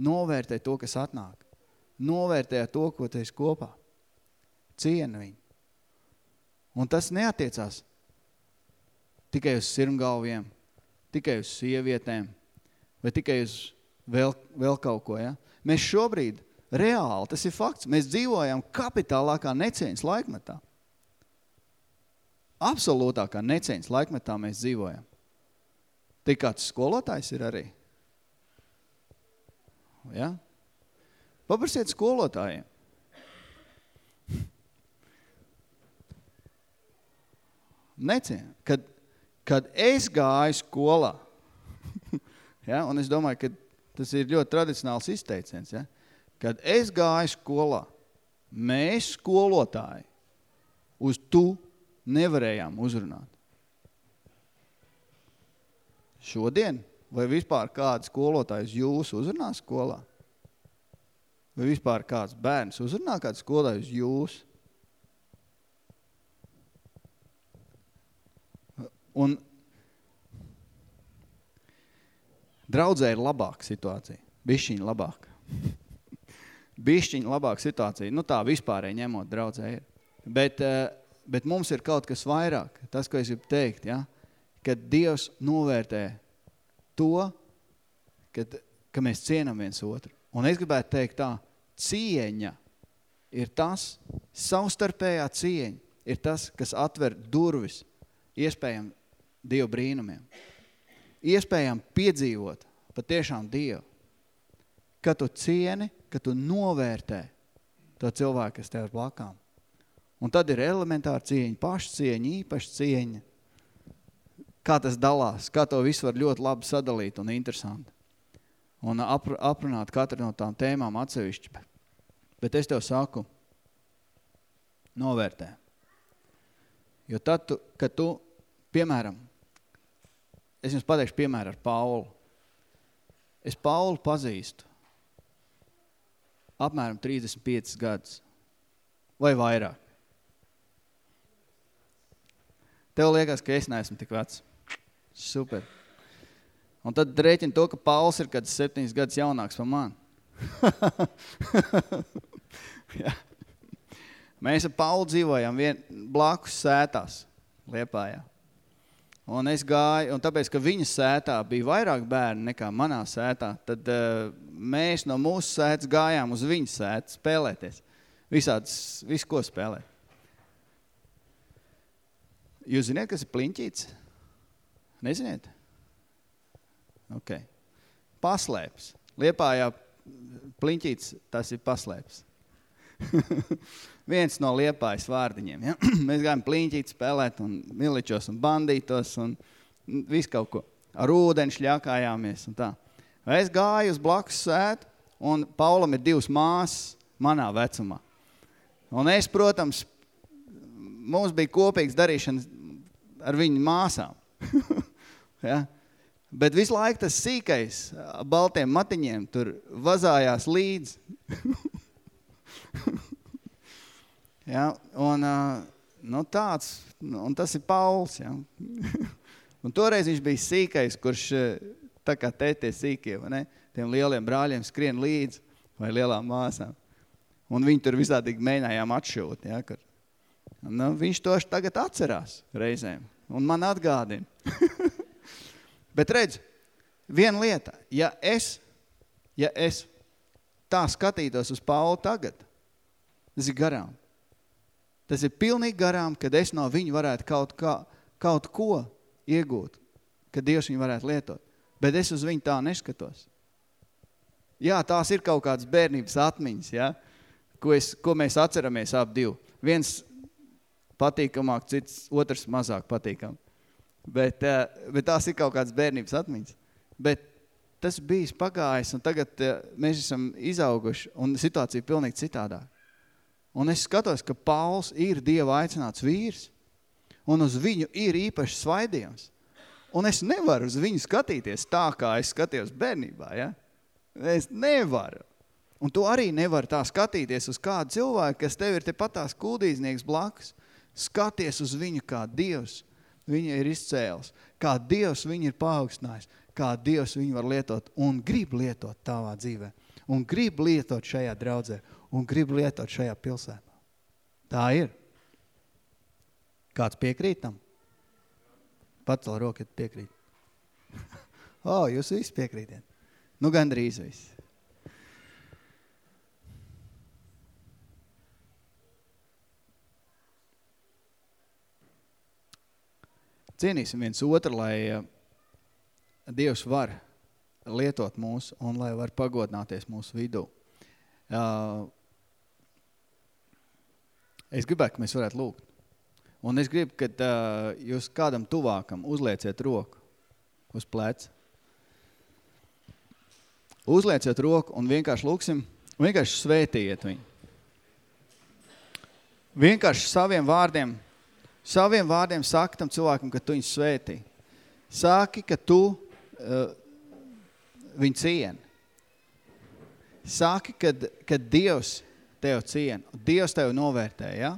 Novērtē to, kas atnāk novērtē to, ko tu esi kopā. Ciena viņu. Un tas neatiecās tikai uz sirmgalviem, tikai uz sievietēm, vai tikai uz vēl, vēl kaut ko. Ja? Mēs šobrīd reāli, tas ir fakts, mēs dzīvojam kapitālākā necieņas laikmetā. Absolūtākā necieņas laikmetā mēs dzīvojam. Tik kāds skolotājs ir arī. Ja? Paprasiet skolotājiem. Necien, kad, kad es gāju skolā, ja, un es domāju, ka tas ir ļoti tradicionāls izteiciens, ja, kad es gāju skolā, mēs skolotāji uz tu nevarējām uzrunāt. Šodien vai vispār kāds skolotājs jūs uzrunā skolā? Vai vispār kāds bērns uzrunā kāds skolājus jūs? Un draudzē ir labāka situācija. Bišķiņa labāka. Bišķiņa labāka situācija. Nu tā vispārēji ņemot draudzē ir. Bet, eh, bet mums ir kaut kas vairāk. Tas, ko es gribu teikt, ja? kad Dievs novērtē to, kad, ka mēs cienam viens otru. Un es gribētu teikt tā, cieņa ir tas, savstarpējā cieņa ir tas, kas atver durvis iespējam Dievu brīnumiem. Iespējam piedzīvot patiešām Dievu. Kad tu cieni, kad tu novērtē to cilvēku, kas tev blakām. Un tad ir elementāra cieņa, pašcieņa, īpaša cieņa. Kā tas dalās, kā to visu var ļoti labi sadalīt un interesanti. Un aprunāt katru no tām tēmām atsevišķi. Bet es tev saku, novērtē. Jo tad, tu, kad tu, piemēram, es jums pateikšu piemēru ar Paulu. Es Paulu pazīstu apmēram 35 gadus vai vairāk. Tev liekas, ka es neesmu tik vecs. Super. Un tad rēķina to, ka Pauls ir kāds septiņas gadus jaunāks par mani. Jā. Mēs ar Paulu dzīvojam vien, blakus sētās Liepājā. Un es gāju, un tāpēc, ka viņa sētā bija vairāk bērni nekā manā sētā, tad uh, mēs no mūsu sētas gājām uz viņas sētu spēlēties. Visāds, visu ko spēlēt. Jūs ziniet, kas ir pliņķīts? Neziniet? Ok. Paslēps. Liepājā pliņķīts, tas ir paslēps. Viens no liepājas vārdiņiem. Ja? Mēs gājām pliņķīt spēlēt un miličos un bandītos un visu kaut ko. Ar ūdeni šļākājāmies un tā. Es gāju uz blakus sētu un Paulam ir divas māsas manā vecumā. Un es, protams, mums bija kopīgs darīšanas ar viņu māsām. ja? Bet visu laiku tas sīkais baltiem matiņiem tur vazājās līdzi. ja? Un nu, tāds, un tas ir Pauls. Ja? un toreiz viņš bija sīkais, kurš tā kā tētie sīkie, vai ne? Tiem lieliem brāļiem skrien līdzi vai lielām māsām. Un viņi tur visādīgi mēģinājām atšūt. Ja, kur, nu, viņš to tagad atcerās reizēm un man atgādina. Bet redz, viena lieta, ja es, ja es tā skatītos uz Paulu tagad, tas ir garām. Tas ir pilnīgi garām, kad es no viņa varētu kaut, kā, kaut ko iegūt, kad Dievs viņu varētu lietot. Bet es uz viņu tā neskatos. Jā, tās ir kaut kādas bērnības atmiņas, ja? ko, es, ko mēs atceramies ap divu. Viens patīkamāk, cits otrs mazāk patīkam. Bet, eh, bet tās ir kaut kādas bērnības atmiņas. Bet tas bijis pagājis, un tagad eh, mēs esam izauguši, un situācija ir pilnīgi citādā. Un es skatos, ka Pauls ir Dieva aicināts vīrs, un uz viņu ir īpašs svaidījums. Un es nevaru uz viņu skatīties tā, kā es skatījos bērnībā, ja? Es nevaru. Un tu arī nevar tā skatīties uz kādu cilvēku, kas tev ir tepat tās kuldīznieks blakus. Skaties uz viņu kā Dievs viņa ir izcēlis, kā Dievs viņu ir paaugstinājis, kā Dievs viņu var lietot un grib lietot tavā dzīvē, un grib lietot šajā draudzē, un grib lietot šajā pilsētā. Tā ir. Kāds piekrītam? Pacel roku, ja piekrīt. o, oh, jūs visi piekrītiet. Nu, gandrīz visi. cienīsim viens otru, lai eh, Dievs var lietot mūs un lai var pagodināties mūsu vidū. Uh, es gribētu, ka mēs varētu lūgt. Un es gribu, ka uh, jūs kādam tuvākam uzlieciet roku uz pleca. Uzlieciet roku un vienkārši lūksim, vienkārši svētījiet viņu. Vienkārši saviem vārdiem – Saviem vārdiem saki tam cilvēkam, ka tu viņu svētī. Saki, ka tu uh, viņu cieni. Saki, kad, kad Dievs tev cien. Dievs tev novērtē, ja?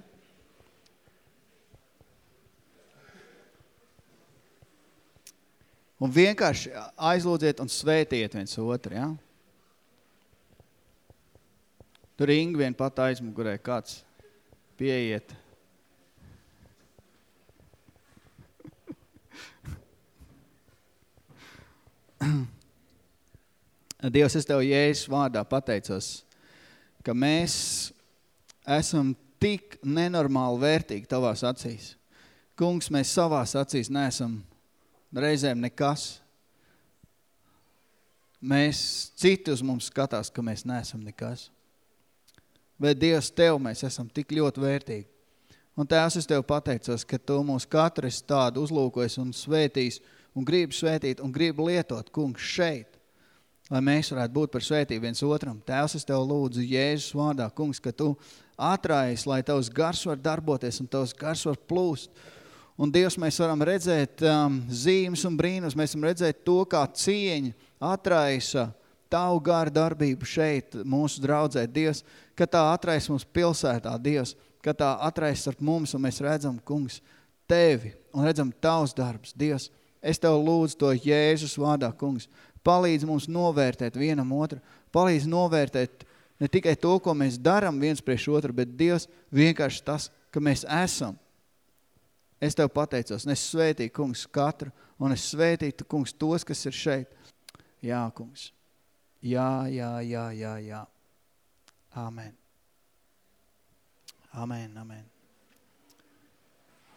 Un vienkārši aizlūdziet un svētiet viens otru, ja? Tur Inga vien pat aizmugurē kāds pieiet Dievs, es Tev Jēzus vārdā pateicos, ka mēs esam tik nenormāli vērtīgi Tavās acīs. Kungs, mēs savās acīs neesam reizēm nekas. Mēs, citi uz mums skatās, ka mēs neesam nekas. Bet Dievs, Tev mēs esam tik ļoti vērtīgi. Un Tēvs, es Tev pateicos, ka Tu mūs katru tādu uzlūkojas un svētīs, un gribu svētīt un gribu lietot, kungs, šeit, lai mēs varētu būt par svētību viens otram. Tēvs, es Tev lūdzu Jēzus vārdā, kungs, ka Tu atrājies, lai Tavs gars var darboties un Tavs gars var plūst. Un Dievs, mēs varam redzēt um, zīmes un brīnus, mēs varam redzēt to, kā cieņa atraisa Tavu garu darbību šeit, mūsu draudzē, Dievs, ka tā atraisa mums pilsētā, Dievs, ka tā atraisa starp mums, un mēs redzam, kungs, Tevi, un redzam Tavs darbs, Dievs. Es Tev lūdzu to Jēzus vārdā, kungs, palīdz mums novērtēt vienam otru, palīdz novērtēt ne tikai to, ko mēs daram viens priekš otru, bet Dievs vienkārši tas, ka mēs esam. Es Tev pateicos, un es svētīju, kungs, katru, un es svētītu, kungs, tos, kas ir šeit. Jā, kungs. Jā, jā, jā, jā, jā. Amen. Amen, amen.